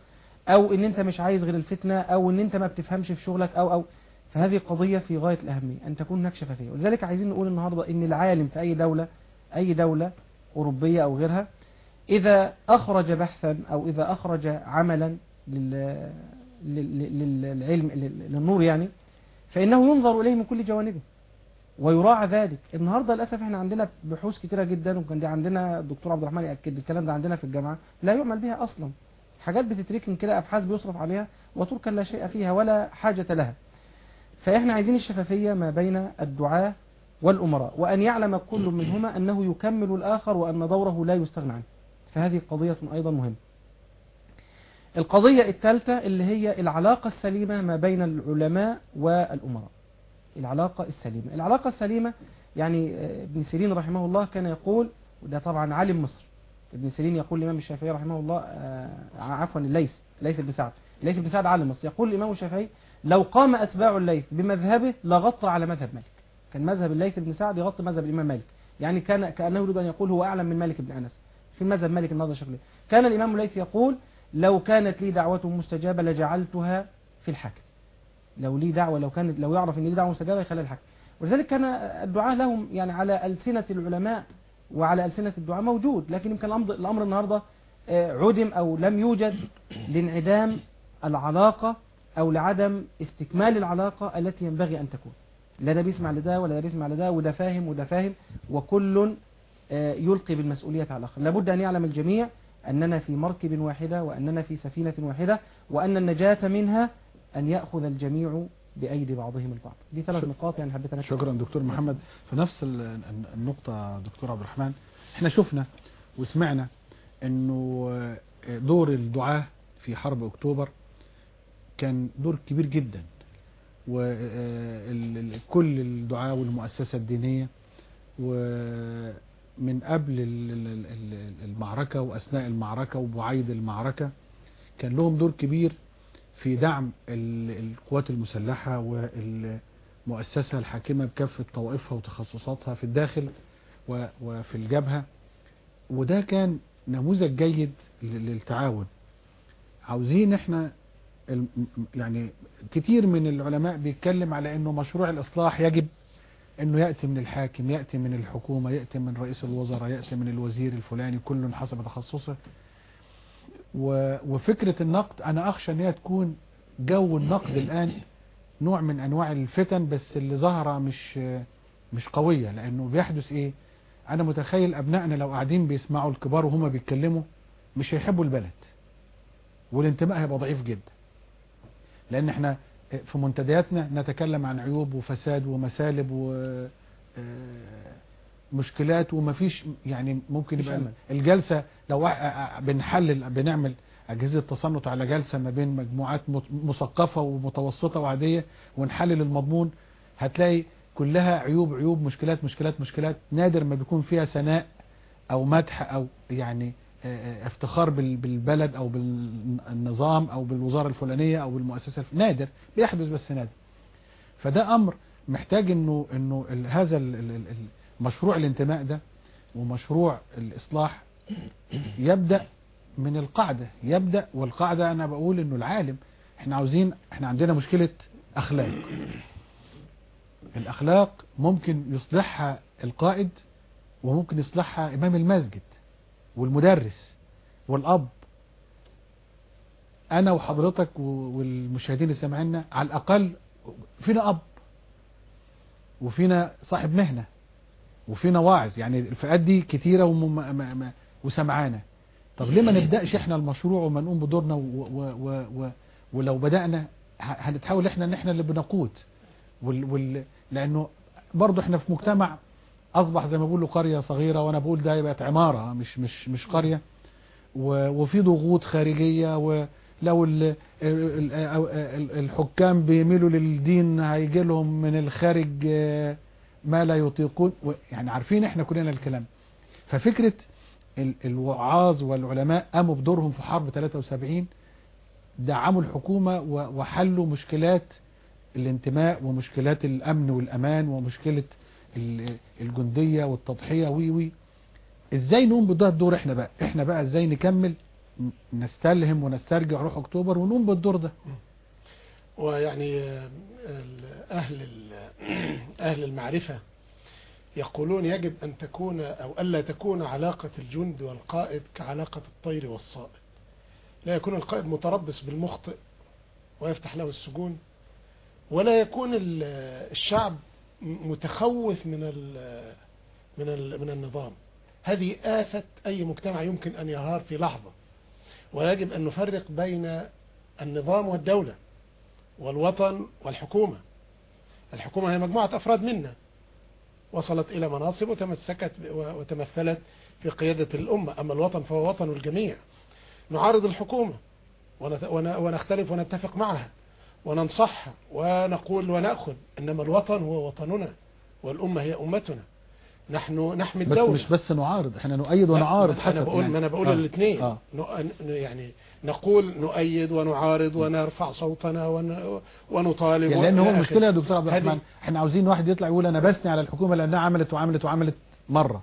أو إن أنت مش عايز غير الفتنة أو إن أنت ما بتفهمش في شغلك أو أو. فهذه قضية في غاية الأهمية أن تكون هناك شفافية ولذلك عايزين نقول النهاردة إن العالم في أي دولة أي دولة أوروبية أو غيرها إذا أخرج بحثا أو إذا أخرج عملا لل... لل... لل- للعلم لل- للنور يعني فإنه ينظر إليه من كل جوانبه. ويراعى ذلك. النهاردة للأسف إحنا عندنا بحوث كتيرة جدا وكان دي عندنا الدكتور عبد الرحمن يأكد الكلام ده عندنا في الجامعة لا يعمل بها أصلا. حاجات بتتركن كده أبحاث بيصرف عليها وتركن لا شيء فيها ولا حاجة لها. فإحنا عايزين الشفافية ما بين الدعاة والأمراء وأن يعلم كل منهما أنه يكمل الآخر وأن دوره لا يستغنى عنه. فهذه قضية أيضا مهمة. القضية الثالثة اللي هي العلاقة السليمة ما بين العلماء والأمراء. العلاقة السليمة. العلاقة السليمة يعني آه، ابن سيرين رحمه الله كان يقول وده طبعا عالم مصر ابن سيرين يقول الإمام الشافعي رحمه الله آه، عفوا الليث ليث بن سعد ليث بن سعد عالم مصر. يقول الإمام الشافعي لو قام أتباع الليث بمذهبه لغطى على مذهب مالك. كان مذهب الليث بن سعد يغطي مذهب الإمام مالك. يعني كان كأنه يريد أن يقول هو أعلم من مالك بن أنس. في مذهب مالك النهارده شكله. كان الإمام الليث يقول لو كانت لي دعوة مستجابة لجعلتها في الحاكم. لو لي دعوة لو كانت لو يعرف إن لي دعوة مستجابة يخليها الحاكم ولذلك كان الدعاء لهم يعني على ألسنة العلماء وعلى ألسنة الدعاء موجود لكن يمكن الأمر النهاردة آه، عدم أو لم يوجد لانعدام العلاقة أو لعدم استكمال العلاقة التي ينبغي أن تكون. لا ده بيسمع لده ولا ده بيسمع لده وده فاهم وده فاهم وكل آه، يلقي بالمسؤولية على الآخر. لابد أن يعلم الجميع أننا في مركب واحدة وأننا في سفينة واحدة وأن النجاة منها أن يأخذ الجميع بأيدي بعضهم البعض. دي ثلاث نقاط يعني حبيت أنا شكرا دكتور محمد. في نفس ال- النقطة دكتور عبد الرحمن إحنا شفنا وسمعنا إنه دور الدعاة في حرب أكتوبر كان دور كبير جدا. وكل الدعاة والمؤسسة الدينية ومن قبل ال- ال- ال- المعركة وأثناء المعركة وبعيد المعركة كان لهم دور كبير في دعم ال- القوات المسلحة والمؤسسة الحاكمة بكافة طوائفها وتخصصاتها في الداخل وفي الجبهة. وده كان نموذج جيد لل- للتعاون. عاوزين إحنا يعني كتير من العلماء بيتكلم على إنه مشروع الإصلاح يجب إنه يأتي من الحاكم يأتي من الحكومة يأتي من رئيس الوزراء يأتي من الوزير الفلاني كل حسب تخصصه. وفكرة النقد أنا أخشى إن هي تكون جو النقد الآن نوع من أنواع الفتن بس اللي ظاهرة مش مش قوية لأنه بيحدث إيه؟ أنا متخيل أبنائنا لو قاعدين بيسمعوا الكبار وهما بيتكلموا مش هيحبوا البلد والانتماء هيبقى ضعيف جدا. لأن إحنا في منتدياتنا نتكلم عن عيوب وفساد ومسالب و آه، مشكلات ومفيش يعني ممكن يبقى أمل. الجلسة لو بنحلل بنعمل أجهزة تصنت على جلسة ما بين مجموعات مثقفة ومتوسطة وعادية ونحلل المضمون هتلاقي كلها عيوب عيوب مشكلات مشكلات مشكلات. نادر ما بيكون فيها ثناء أو مدح أو يعني آه، آه، افتخار بال- بالبلد أو بالنظام أو بالوزارة الفلانية أو بالمؤسسة نادر. بيحدث بس نادر. فده أمر محتاج إنه ال- هذا ال- ال- ال- مشروع الانتماء ده ومشروع الإصلاح يبدأ من القاعدة يبدأ والقاعدة أنا بقول إنه العالم إحنا عاوزين إحنا عندنا مشكلة أخلاق. الأخلاق ممكن يصلحها القائد وممكن يصلحها إمام المسجد والمدرس والأب. أنا وحضرتك والمشاهدين اللي سامعينا على الأقل فينا أب وفينا صاحب مهنة. وفينا واعظ يعني الفئات دي كتيرة وم... وسمعانة طب ليه ما نبدأش إحنا المشروع وما نقوم بدورنا و... و... و... و... ولو بدأنا هنتحاول إحنا إن إحنا اللي بنقود وال... وال... لأنه برضو إحنا في مجتمع أصبح زي ما بقول له قرية صغيرة وأنا بقول ده بقت عمارة مش مش مش قرية و... وفي ضغوط خارجية. ال... ال- الحكام بيميلوا للدين هيجي لهم من الخارج آه، ما لا يطيقون يعني عارفين إحنا كلنا الكلام. ففكرة ال- الوعاظ والعلماء قاموا بدورهم في حرب 73 دعموا الحكومة وحلوا مشكلات الانتماء ومشكلات الأمن والأمان ومشكلة ال- الجندية والتضحية وي وي. إزاي نقوم بده الدور إحنا بقى؟ إحنا بقى إزاي نكمل؟ نستلهم ونسترجع روح أكتوبر ونقوم بالدور ده. ويعني آه، أهل أهل المعرفة يقولون يجب أن تكون أو ألا تكون علاقة الجند والقائد كعلاقة الطير والصائد. لا يكون القائد متربص بالمخطئ ويفتح له السجون ولا يكون ال- الشعب متخوف من من من النظام. هذه آفة أي مجتمع يمكن أن ينهار في لحظة. ويجب أن نفرق بين النظام والدولة. والوطن والحكومة. الحكومة هي مجموعة أفراد منا. وصلت إلى مناصب وتمسكت وتمثلت في قيادة الأمة. أما الوطن فهو وطن الجميع. نعارض الحكومة ونختلف ونتفق معها وننصحها ونقول ونأخذ إنما الوطن هو وطننا والأمة هي أمتنا. نحن نحمي بس الدولة مش بس نعارض إحنا نؤيد ونعارض حسب أنا بقول يعني. ما أنا بقول آه. الاثنين آه. يعني نقول نؤيد ونعارض ونرفع صوتنا ون- ونطالب يعني لأن هو. المشكلة يا دكتور عبد الرحمن إحنا عاوزين واحد يطلع يقول أنا بثني على الحكومة لأنها عملت وعملت وعملت مرة.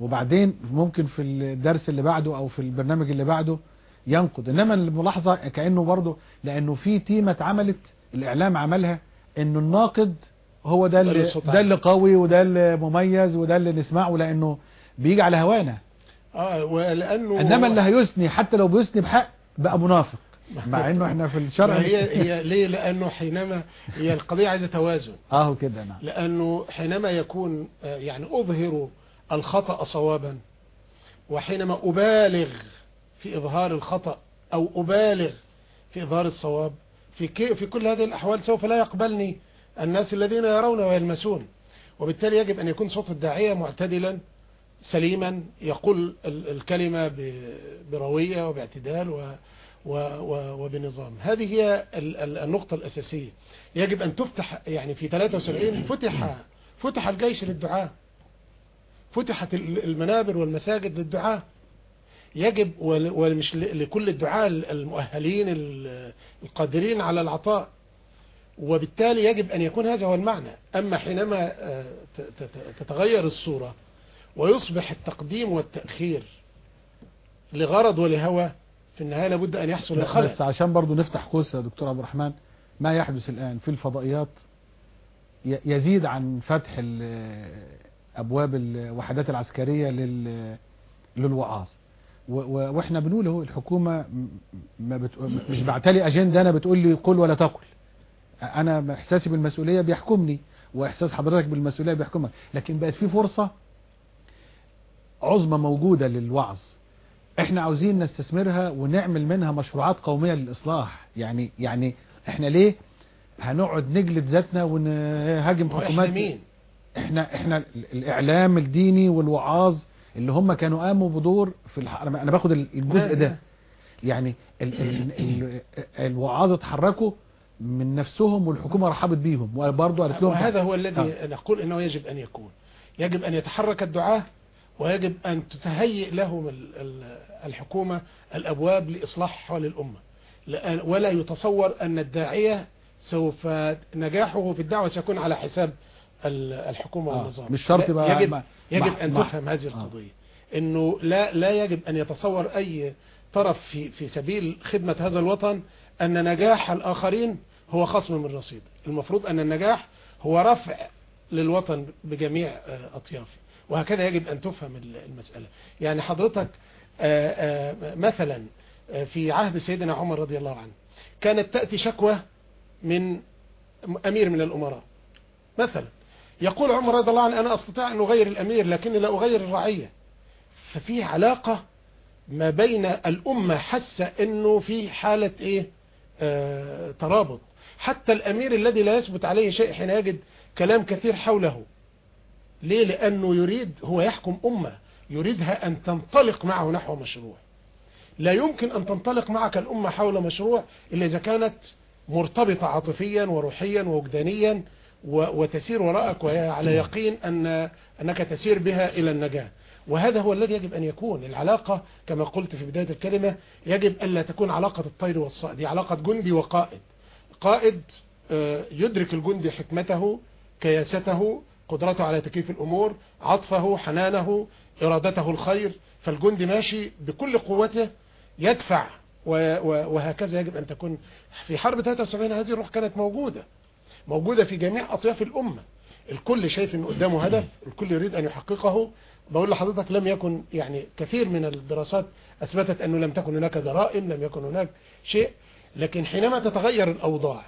وبعدين ممكن في الدرس اللي بعده أو في البرنامج اللي بعده ينقد إنما الملاحظة كأنه برضه لأنه في تيمة اتعملت الإعلام عملها إنه الناقد هو ده اللي ده. اللي قوي وده اللي مميز وده اللي نسمعه لأنه بيجي على هوانا. آه ولأنه إنما اللي هيثني حتى لو بيثني بحق بقى منافق. مع إنه إحنا في الشرع. هي هي ليه؟ لأنه حينما هي القضية عايزة توازن. آه كده نعم. لأنه حينما يكون آه، يعني أظهر الخطأ صوابا وحينما أبالغ في إظهار الخطأ أو أبالغ في إظهار الصواب في في كل هذه الأحوال سوف لا يقبلني الناس الذين يرون ويلمسون. وبالتالي يجب أن يكون صوت الداعية معتدلا سليما يقول ال- الكلمة بروية وباعتدال وبنظام. هذه هي ال- ال- النقطة الأساسية. يجب أن تفتح يعني في 73 فتح فتح الجيش للدعاء فتحت ال- المنابر والمساجد للدعاء يجب ومش لكل الدعاء المؤهلين ال- القادرين على العطاء. وبالتالي يجب أن يكون هذا هو المعنى. أما حينما آه، تتغير الصورة ويصبح التقديم والتأخير لغرض ولهوى في النهاية لابد أن يحصل لا، الخلل بس عشان برضو نفتح قوس يا دكتور عبد الرحمن ما يحدث الآن في الفضائيات يزيد عن فتح أبواب الوحدات العسكرية لل- للوعاظ. وإحنا بنقول أهو الحكومة م- ما بت... مش بعتلي أجندة أنا بتقول لي قل ولا تقل. أنا إحساسي بالمسؤولية بيحكمني وإحساس حضرتك بالمسؤولية بيحكمك. لكن بقت في فرصة عظمى موجودة للوعظ. إحنا عاوزين نستثمرها ونعمل منها مشروعات قومية للإصلاح. يعني يعني إحنا ليه هنقعد نجلد ذاتنا ونهاجم حكومات؟ مين؟ إحنا إحنا ال- الإعلام الديني والوعاظ اللي هم كانوا قاموا بدور في الح... أنا أنا باخد ال- الجزء ده. يعني ال... ال... ال... الوعاظ اتحركوا من نفسهم والحكومة رحبت بيهم وبرضه قالت لهم وهذا هو الذي نقول إنه يجب أن يكون. يجب أن يتحرك الدعاة ويجب أن تتهيئ لهم ال- ال- الحكومة الأبواب لاصلاح حال الامة ولا يتصور أن الداعية سوف نجاحه في الدعوة سيكون على حساب ال- الحكومة آه، والنظام. مش شرط لا، يبقى يجب مع- يجب مع- أن تفهم هذه آه. القضية. إنه لا لا يجب أن يتصور أي طرف في في سبيل خدمة هذا الوطن أن نجاح الآخرين هو خصم من رصيد. المفروض أن النجاح هو رفع للوطن بجميع آه، أطيافه. وهكذا يجب أن تفهم ال- المسألة. يعني حضرتك آه، آه، مثلا في عهد سيدنا عمر رضي الله عنه كانت تأتي شكوى من أمير من الأمراء. مثلا يقول عمر رضي الله عنه أنا أستطيع أن أغير الأمير لكني لا أغير الرعية. ففي علاقة ما بين الأمة حاسة إنه في حالة إيه؟ آه ترابط. حتى الأمير الذي لا يثبت عليه شيء حين يجد كلام كثير حوله. ليه؟ لأنه يريد هو يحكم أمة يريدها أن تنطلق معه نحو مشروع. لا يمكن أن تنطلق معك الأمة حول مشروع إلا إذا كانت مرتبطة عاطفيا وروحيا ووجدانيا وتسير وراءك وهي على يقين أن أنك تسير بها إلى النجاة. وهذا هو الذي يجب أن يكون. العلاقة كما قلت في بداية الكلمة يجب ألا تكون علاقة الطير والصائد دي علاقة جندي وقائد. قائد آه، يدرك الجندي حكمته كياسته قدرته على تكييف الأمور عطفه حنانه إرادته الخير. فالجندي ماشي بكل قوته يدفع وهكذا يجب أن تكون في حرب 73 هذه الروح كانت موجودة موجودة في جميع أطياف الأمة. الكل شايف أن قدامه هدف الكل يريد أن يحققه. بقول لحضرتك لم يكن يعني كثير من الدراسات أثبتت أنه لم تكن هناك جرائم لم يكن هناك شيء. لكن حينما تتغير الأوضاع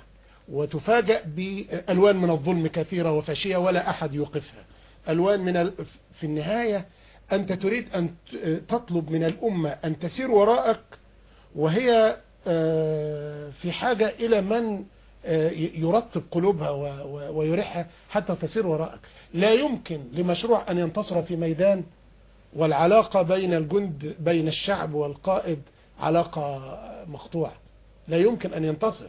وتفاجأ بألوان من الظلم كثيرة وفاشية ولا أحد يوقفها ألوان من ال... في النهاية أنت تريد أن تطلب من الأمة أن تسير وراءك وهي آه، في حاجة إلى من آه، يرطب قلوبها ويريحها حتى تسير وراءك. لا يمكن لمشروع أن ينتصر في ميدان والعلاقة بين الجند بين الشعب والقائد علاقة مقطوعة. لا يمكن أن ينتصر.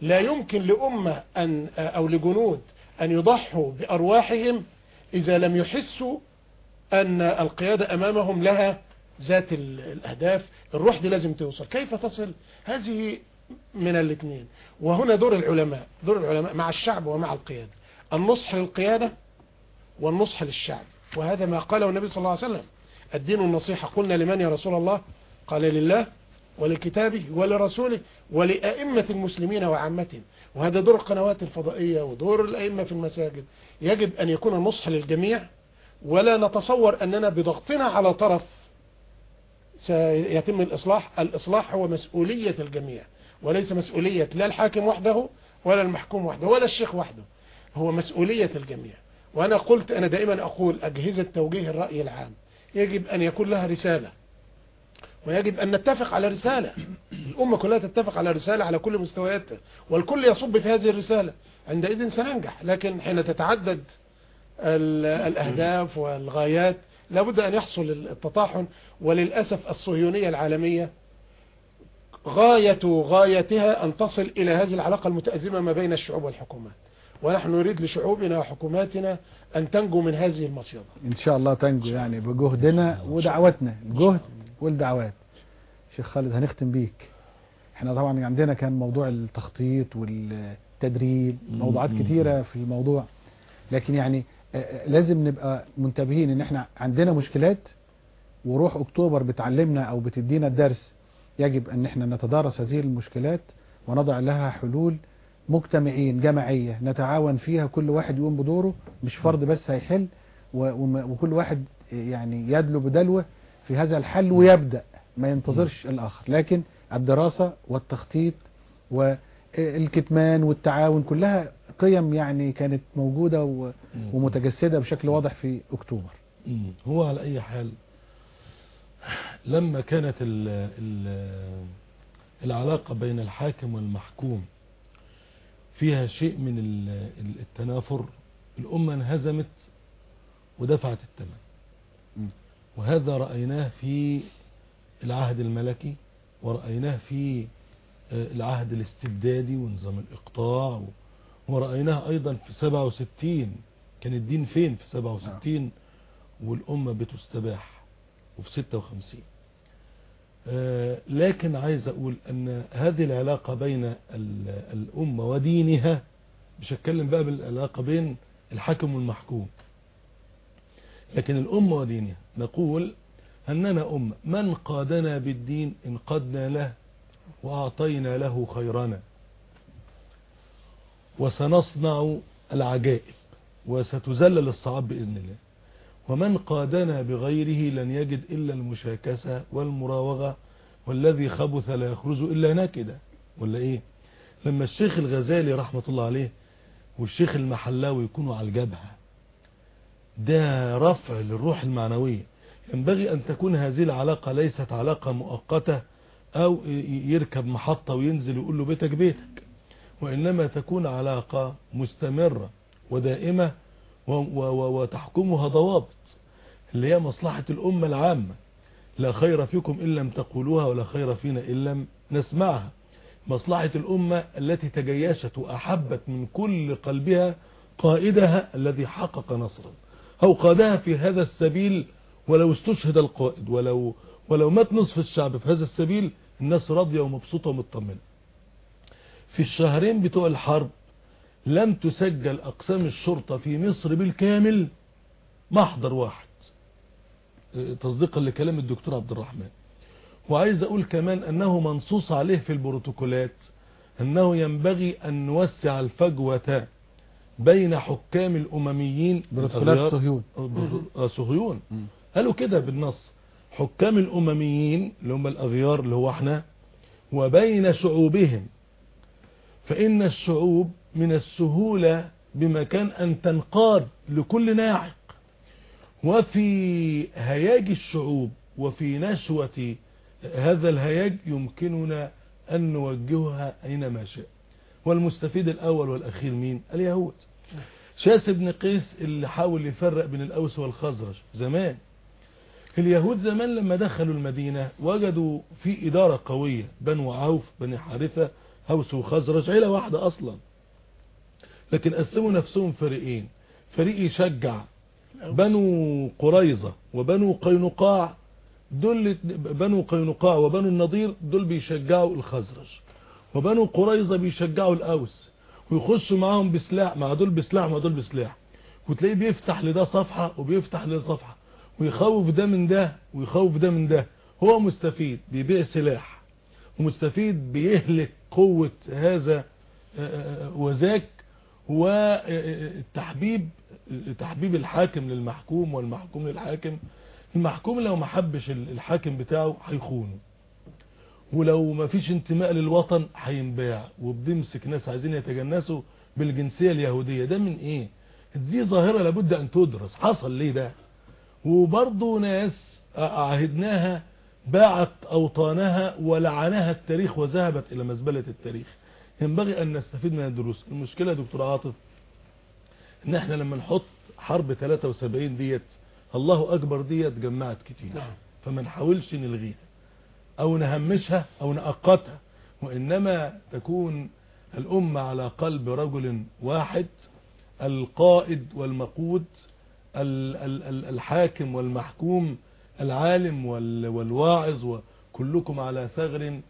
لا يمكن لأمة أن أو لجنود أن يضحوا بأرواحهم إذا لم يحسوا أن القيادة أمامهم لها ذات ال- الأهداف. الروح دي لازم توصل. كيف تصل؟ هذه من الاثنين. وهنا دور العلماء دور العلماء مع الشعب ومع القيادة. النصح للقيادة والنصح للشعب. وهذا ما قاله النبي صلى الله عليه وسلم. الدين النصيحة قلنا لمن يا رسول الله؟ قال لله. ولكتابه ولرسوله ولأئمة المسلمين وعامتهم. وهذا دور القنوات الفضائية ودور الأئمة في المساجد. يجب أن يكون النصح للجميع ولا نتصور أننا بضغطنا على طرف سيتم الإصلاح. الإصلاح هو مسؤولية الجميع وليس مسؤولية لا الحاكم وحده ولا المحكوم وحده ولا الشيخ وحده. هو مسؤولية الجميع. وأنا قلت أنا دائما أقول أجهزة توجيه الرأي العام. يجب أن يكون لها رسالة. ويجب أن نتفق على رسالة. الأمة كلها تتفق على رسالة على كل مستوياتها. والكل يصب في هذه الرسالة. عندئذ سننجح. لكن حين تتعدد ال- الأهداف والغايات لابد أن يحصل التطاحن. وللأسف الصهيونية العالمية غاية غايتها أن تصل إلى هذه العلاقة المتأزمة ما بين الشعوب والحكومات. ونحن نريد لشعوبنا وحكوماتنا أن تنجو من هذه المصيدة. إن شاء الله تنجو يعني بجهدنا ودعواتنا الجهد والدعوات. شيخ خالد هنختم بيك. إحنا طبعا عندنا كان موضوع التخطيط والتدريب موضوعات. كتيرة في الموضوع. لكن يعني آه، آه، لازم نبقى منتبهين إن إحنا عندنا مشكلات وروح أكتوبر بتعلمنا أو بتدينا الدرس يجب إن إحنا نتدارس هذه المشكلات ونضع لها حلول مجتمعين جماعية نتعاون فيها كل واحد يقوم بدوره مش فرد بس هيحل وكل واحد يعني يدلو بدلوة في هذا الحل ويبدأ ما ينتظرش الآخر. لكن الدراسة والتخطيط والكتمان والتعاون كلها قيم يعني كانت موجودة و- ومتجسدة بشكل واضح في أكتوبر. هو على أي حال لما كانت ال ال العلاقة بين الحاكم والمحكوم فيها شيء من ال- ال- التنافر الأمة انهزمت ودفعت الثمن. وهذا رأيناه في العهد الملكي ورأيناه في آه، العهد الاستبدادي ونظام الإقطاع ورأيناه أيضا في 67 كان الدين فين في 67 والأمة بتستباح وفي 56 آه، لكن عايز أقول أن هذه العلاقة بين ال- الأمة ودينها مش هتكلم بقى بالعلاقة بين الحاكم والمحكوم. لكن الأمة ودينها نقول أننا أمة من قادنا بالدين انقدنا له وأعطينا له خيرنا وسنصنع العجائب وستزلل الصعاب بإذن الله. ومن قادنا بغيره لن يجد إلا المشاكسة والمراوغة والذي خبث لا يخرج إلا ناكدا. ولا إيه؟ لما الشيخ الغزالي رحمة الله عليه والشيخ المحلاوي يكونوا على الجبهة ده رفع للروح المعنوية. ينبغي أن تكون هذه العلاقة ليست علاقة مؤقتة أو يركب محطة وينزل ويقول له بيتك بيتك. وإنما تكون علاقة مستمرة ودائمة وتحكمها ضوابط اللي هي مصلحة الأمة العامة. لا خير فيكم إن لم تقولوها ولا خير فينا إن لم نسمعها. مصلحة الأمة التي تجيشت وأحبت من كل قلبها قائدها الذي حقق نصرا. أو قادها في هذا السبيل ولو استشهد القائد ولو ولو مات نصف الشعب في هذا السبيل الناس راضية ومبسوطة ومطمنة. في الشهرين بتوع الحرب لم تسجل أقسام الشرطة في مصر بالكامل محضر واحد تصديقا لكلام الدكتور عبد الرحمن. وعايز أقول كمان أنه منصوص عليه في البروتوكولات أنه ينبغي أن نوسع الفجوة بين حكام الأمميين بروتوكولات الأغيار- صهيون. آه، صهيون. قالوا كده بالنص. حكام الأمميين اللي هم الأغيار اللي هو إحنا وبين شعوبهم. فإن الشعوب من السهولة بمكان أن تنقاد لكل ناعق. وفي هياج الشعوب وفي نشوة هذا الهياج يمكننا أن نوجهها أينما شاء والمستفيد الأول والأخير مين؟ اليهود. شاس بن قيس اللي حاول يفرق بين الأوس والخزرج زمان. اليهود زمان لما دخلوا المدينة وجدوا في إدارة قوية بنو عوف بني حارثة هوس وخزرج عيلة واحدة أصلا. لكن قسموا نفسهم فريقين. فريق يشجع بنو قريظة وبنو قينقاع. دول بنو قينقاع وبنو النضير دول بيشجعوا الخزرج. وبنو قريظة بيشجعوا الأوس. ويخشوا معاهم بسلاح مع دول بسلاح مع دول بسلاح. وتلاقيه بيفتح لده صفحة وبيفتح لده صفحة. ويخوف ده من ده ويخوف ده من ده. هو مستفيد بيبيع سلاح. ومستفيد بيهلك قوة هذا وذاك والتحبيب تحبيب الحاكم للمحكوم والمحكوم للحاكم. المحكوم لو ما حبش الحاكم بتاعه هيخونه. ولو ما فيش انتماء للوطن هينباع وبنمسك ناس عايزين يتجنسوا بالجنسية اليهودية. ده من إيه؟ دي ظاهرة لابد أن تدرس. حصل ليه ده؟ وبرضه ناس عهدناها باعت أوطانها ولعنها التاريخ وذهبت إلى مزبلة التاريخ. ينبغي أن نستفيد من الدروس. المشكلة يا دكتور عاطف إن إحنا لما نحط حرب 73 ديت الله أكبر ديت جمعت كتير. نعم. فما نحاولش نلغيها. أو نهمشها أو نأقتها وإنما تكون الأمة على قلب رجل واحد القائد والمقود ال- ال- ال- الحاكم والمحكوم العالم وال- والواعظ وكلكم على ثغر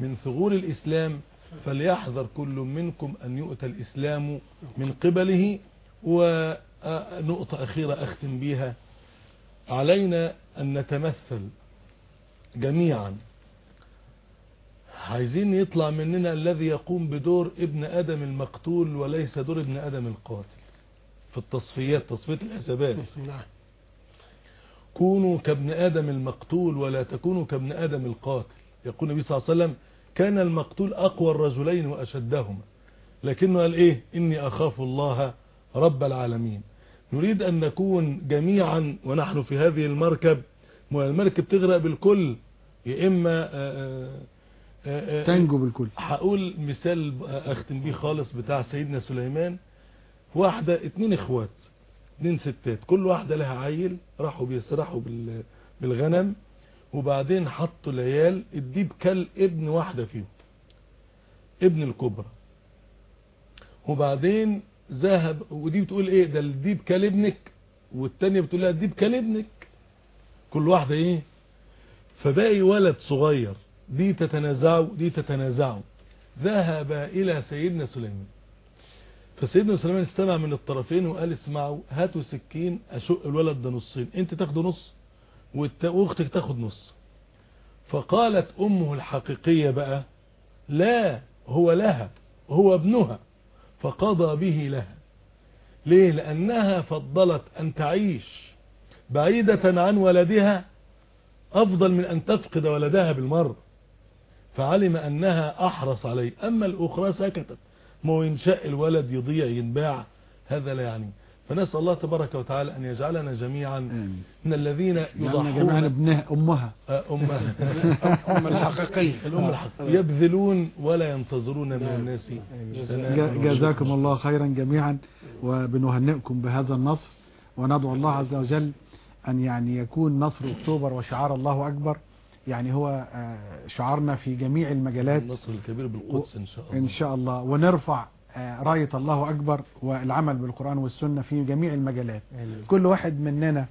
من ثغور الإسلام. فليحذر كل منكم أن يؤتى الإسلام من قبله. ونقطة أخيرة أختم بها علينا أن نتمثل جميعا عايزين يطلع مننا الذي يقوم بدور ابن آدم المقتول وليس دور ابن آدم القاتل. في التصفيات تصفية الحسابات. كونوا كابن آدم المقتول ولا تكونوا كابن آدم القاتل. يقول النبي صلى الله عليه وسلم كان المقتول أقوى الرجلين وأشدهما. لكنه قال إيه؟ إني أخاف الله رب العالمين. نريد أن نكون جميعا ونحن في هذه المركب. المركب تغرق بالكل يا آه، آه، تنجو بالكل. هقول مثال أختم بيه خالص بتاع سيدنا سليمان. واحدة اتنين إخوات اتنين ستات كل واحدة لها عيل راحوا بيسرحوا بال- بالغنم وبعدين حطوا العيال الديب كل ابن واحدة فيهم ابن الكبرى. وبعدين ذهب ودي بتقول إيه؟ ده الديب كل ابنك. والتانية بتقول لها الديب كل ابنك. كل واحدة إيه؟ فباقي ولد صغير. دي تتنازعوا دي تتنازعوا ذهب إلى سيدنا سليمان. فسيدنا سليمان استمع من الطرفين وقال اسمعوا هاتوا سكين أشق الولد ده نصين. أنت تاخده نص؟ وأختك تاخد نص. فقالت أمه الحقيقية بقى لا هو لها هو ابنها. فقضى به لها. ليه؟ لأنها فضلت أن تعيش بعيدة عن ولدها أفضل من أن تفقد ولدها بالمرة فعلم أنها أحرص عليه. أما الأخرى سكتت. ما هو ينشأ الولد يضيع ينباع هذا لا يعني. فنسأل الله تبارك وتعالى أن يجعلنا جميعا آمين. من الذين جعلنا جميعا يضحون. ابنها أمها. آه، أمة الأمة الحقيقية. الأم الحق. يبذلون ولا ينتظرون من الناس. ج- جزاكم الله خيرا جميعا وبنهنئكم بهذا النصر وندعو الله عز وجل أن يعني يكون نصر أكتوبر وشعار الله أكبر. يعني هو آه، شعارنا في جميع المجالات. النصر الكبير بالقدس إن شاء الله. إن شاء الله. ونرفع آه، راية الله أكبر والعمل بالقرآن والسنة في جميع المجالات. كل واحد مننا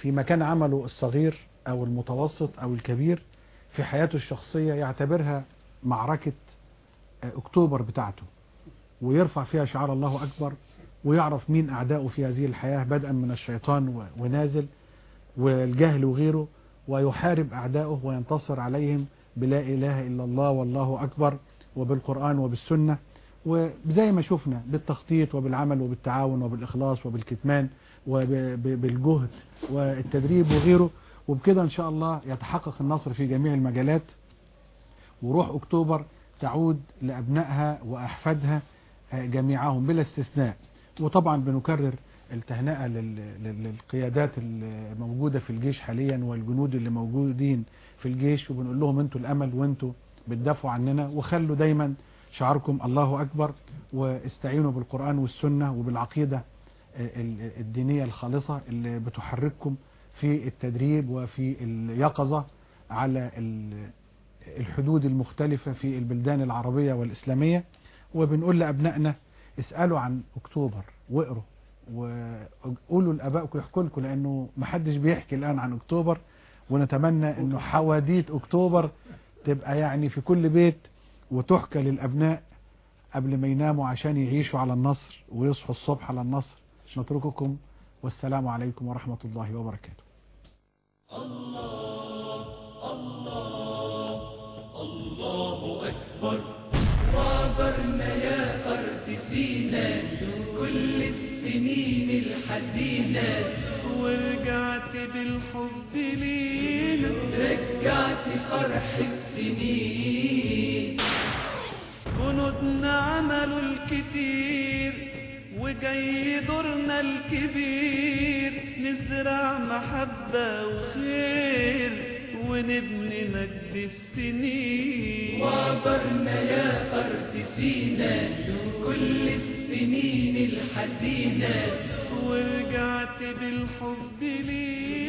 في مكان عمله الصغير أو المتوسط أو الكبير في حياته الشخصية يعتبرها معركة آه، أكتوبر بتاعته. ويرفع فيها شعار الله أكبر ويعرف مين أعداؤه في هذه الحياة بدءا من الشيطان ونازل والجهل وغيره. ويحارب أعداؤه وينتصر عليهم بلا إله إلا الله والله أكبر وبالقرآن وبالسنة. وزي ما شفنا بالتخطيط وبالعمل وبالتعاون وبالإخلاص وبالكتمان وبالجهد والتدريب وغيره. وبكده إن شاء الله يتحقق النصر في جميع المجالات. وروح أكتوبر تعود لأبنائها وأحفادها جميعهم بلا استثناء. وطبعا بنكرر التهنئة لل- لل- للقيادات الموجودة في الجيش حاليا والجنود اللي موجودين في الجيش وبنقول لهم أنتوا الأمل وانتوا بتدافعوا عننا وخلوا دايما شعاركم الله أكبر واستعينوا بالقرآن والسنة وبالعقيدة ال- الدينية الخالصة اللي بتحرككم في التدريب وفي اليقظة على ال- الحدود المختلفة في البلدان العربية والإسلامية. وبنقول لأبنائنا اسألوا عن أكتوبر واقروا وقولوا لأبائكم يحكوا لكم لأنه محدش بيحكي الآن عن أكتوبر ونتمنى أنه حواديت أكتوبر تبقى يعني في كل بيت وتحكى للأبناء قبل ما يناموا عشان يعيشوا على النصر ويصحوا الصبح على النصر. نترككم والسلام عليكم ورحمة الله وبركاته. عبرنا يا أرض سينا كل الحزينة ورجعت بالحب لينا رجعت فرح السنين. جنودنا عملوا الكتير وجاي دورنا الكبير. نزرع محبة وخير ونبني مجد السنين. وعبرنا يا أرض سينا كل السنين الحزينة. ورجعت بالحب ليه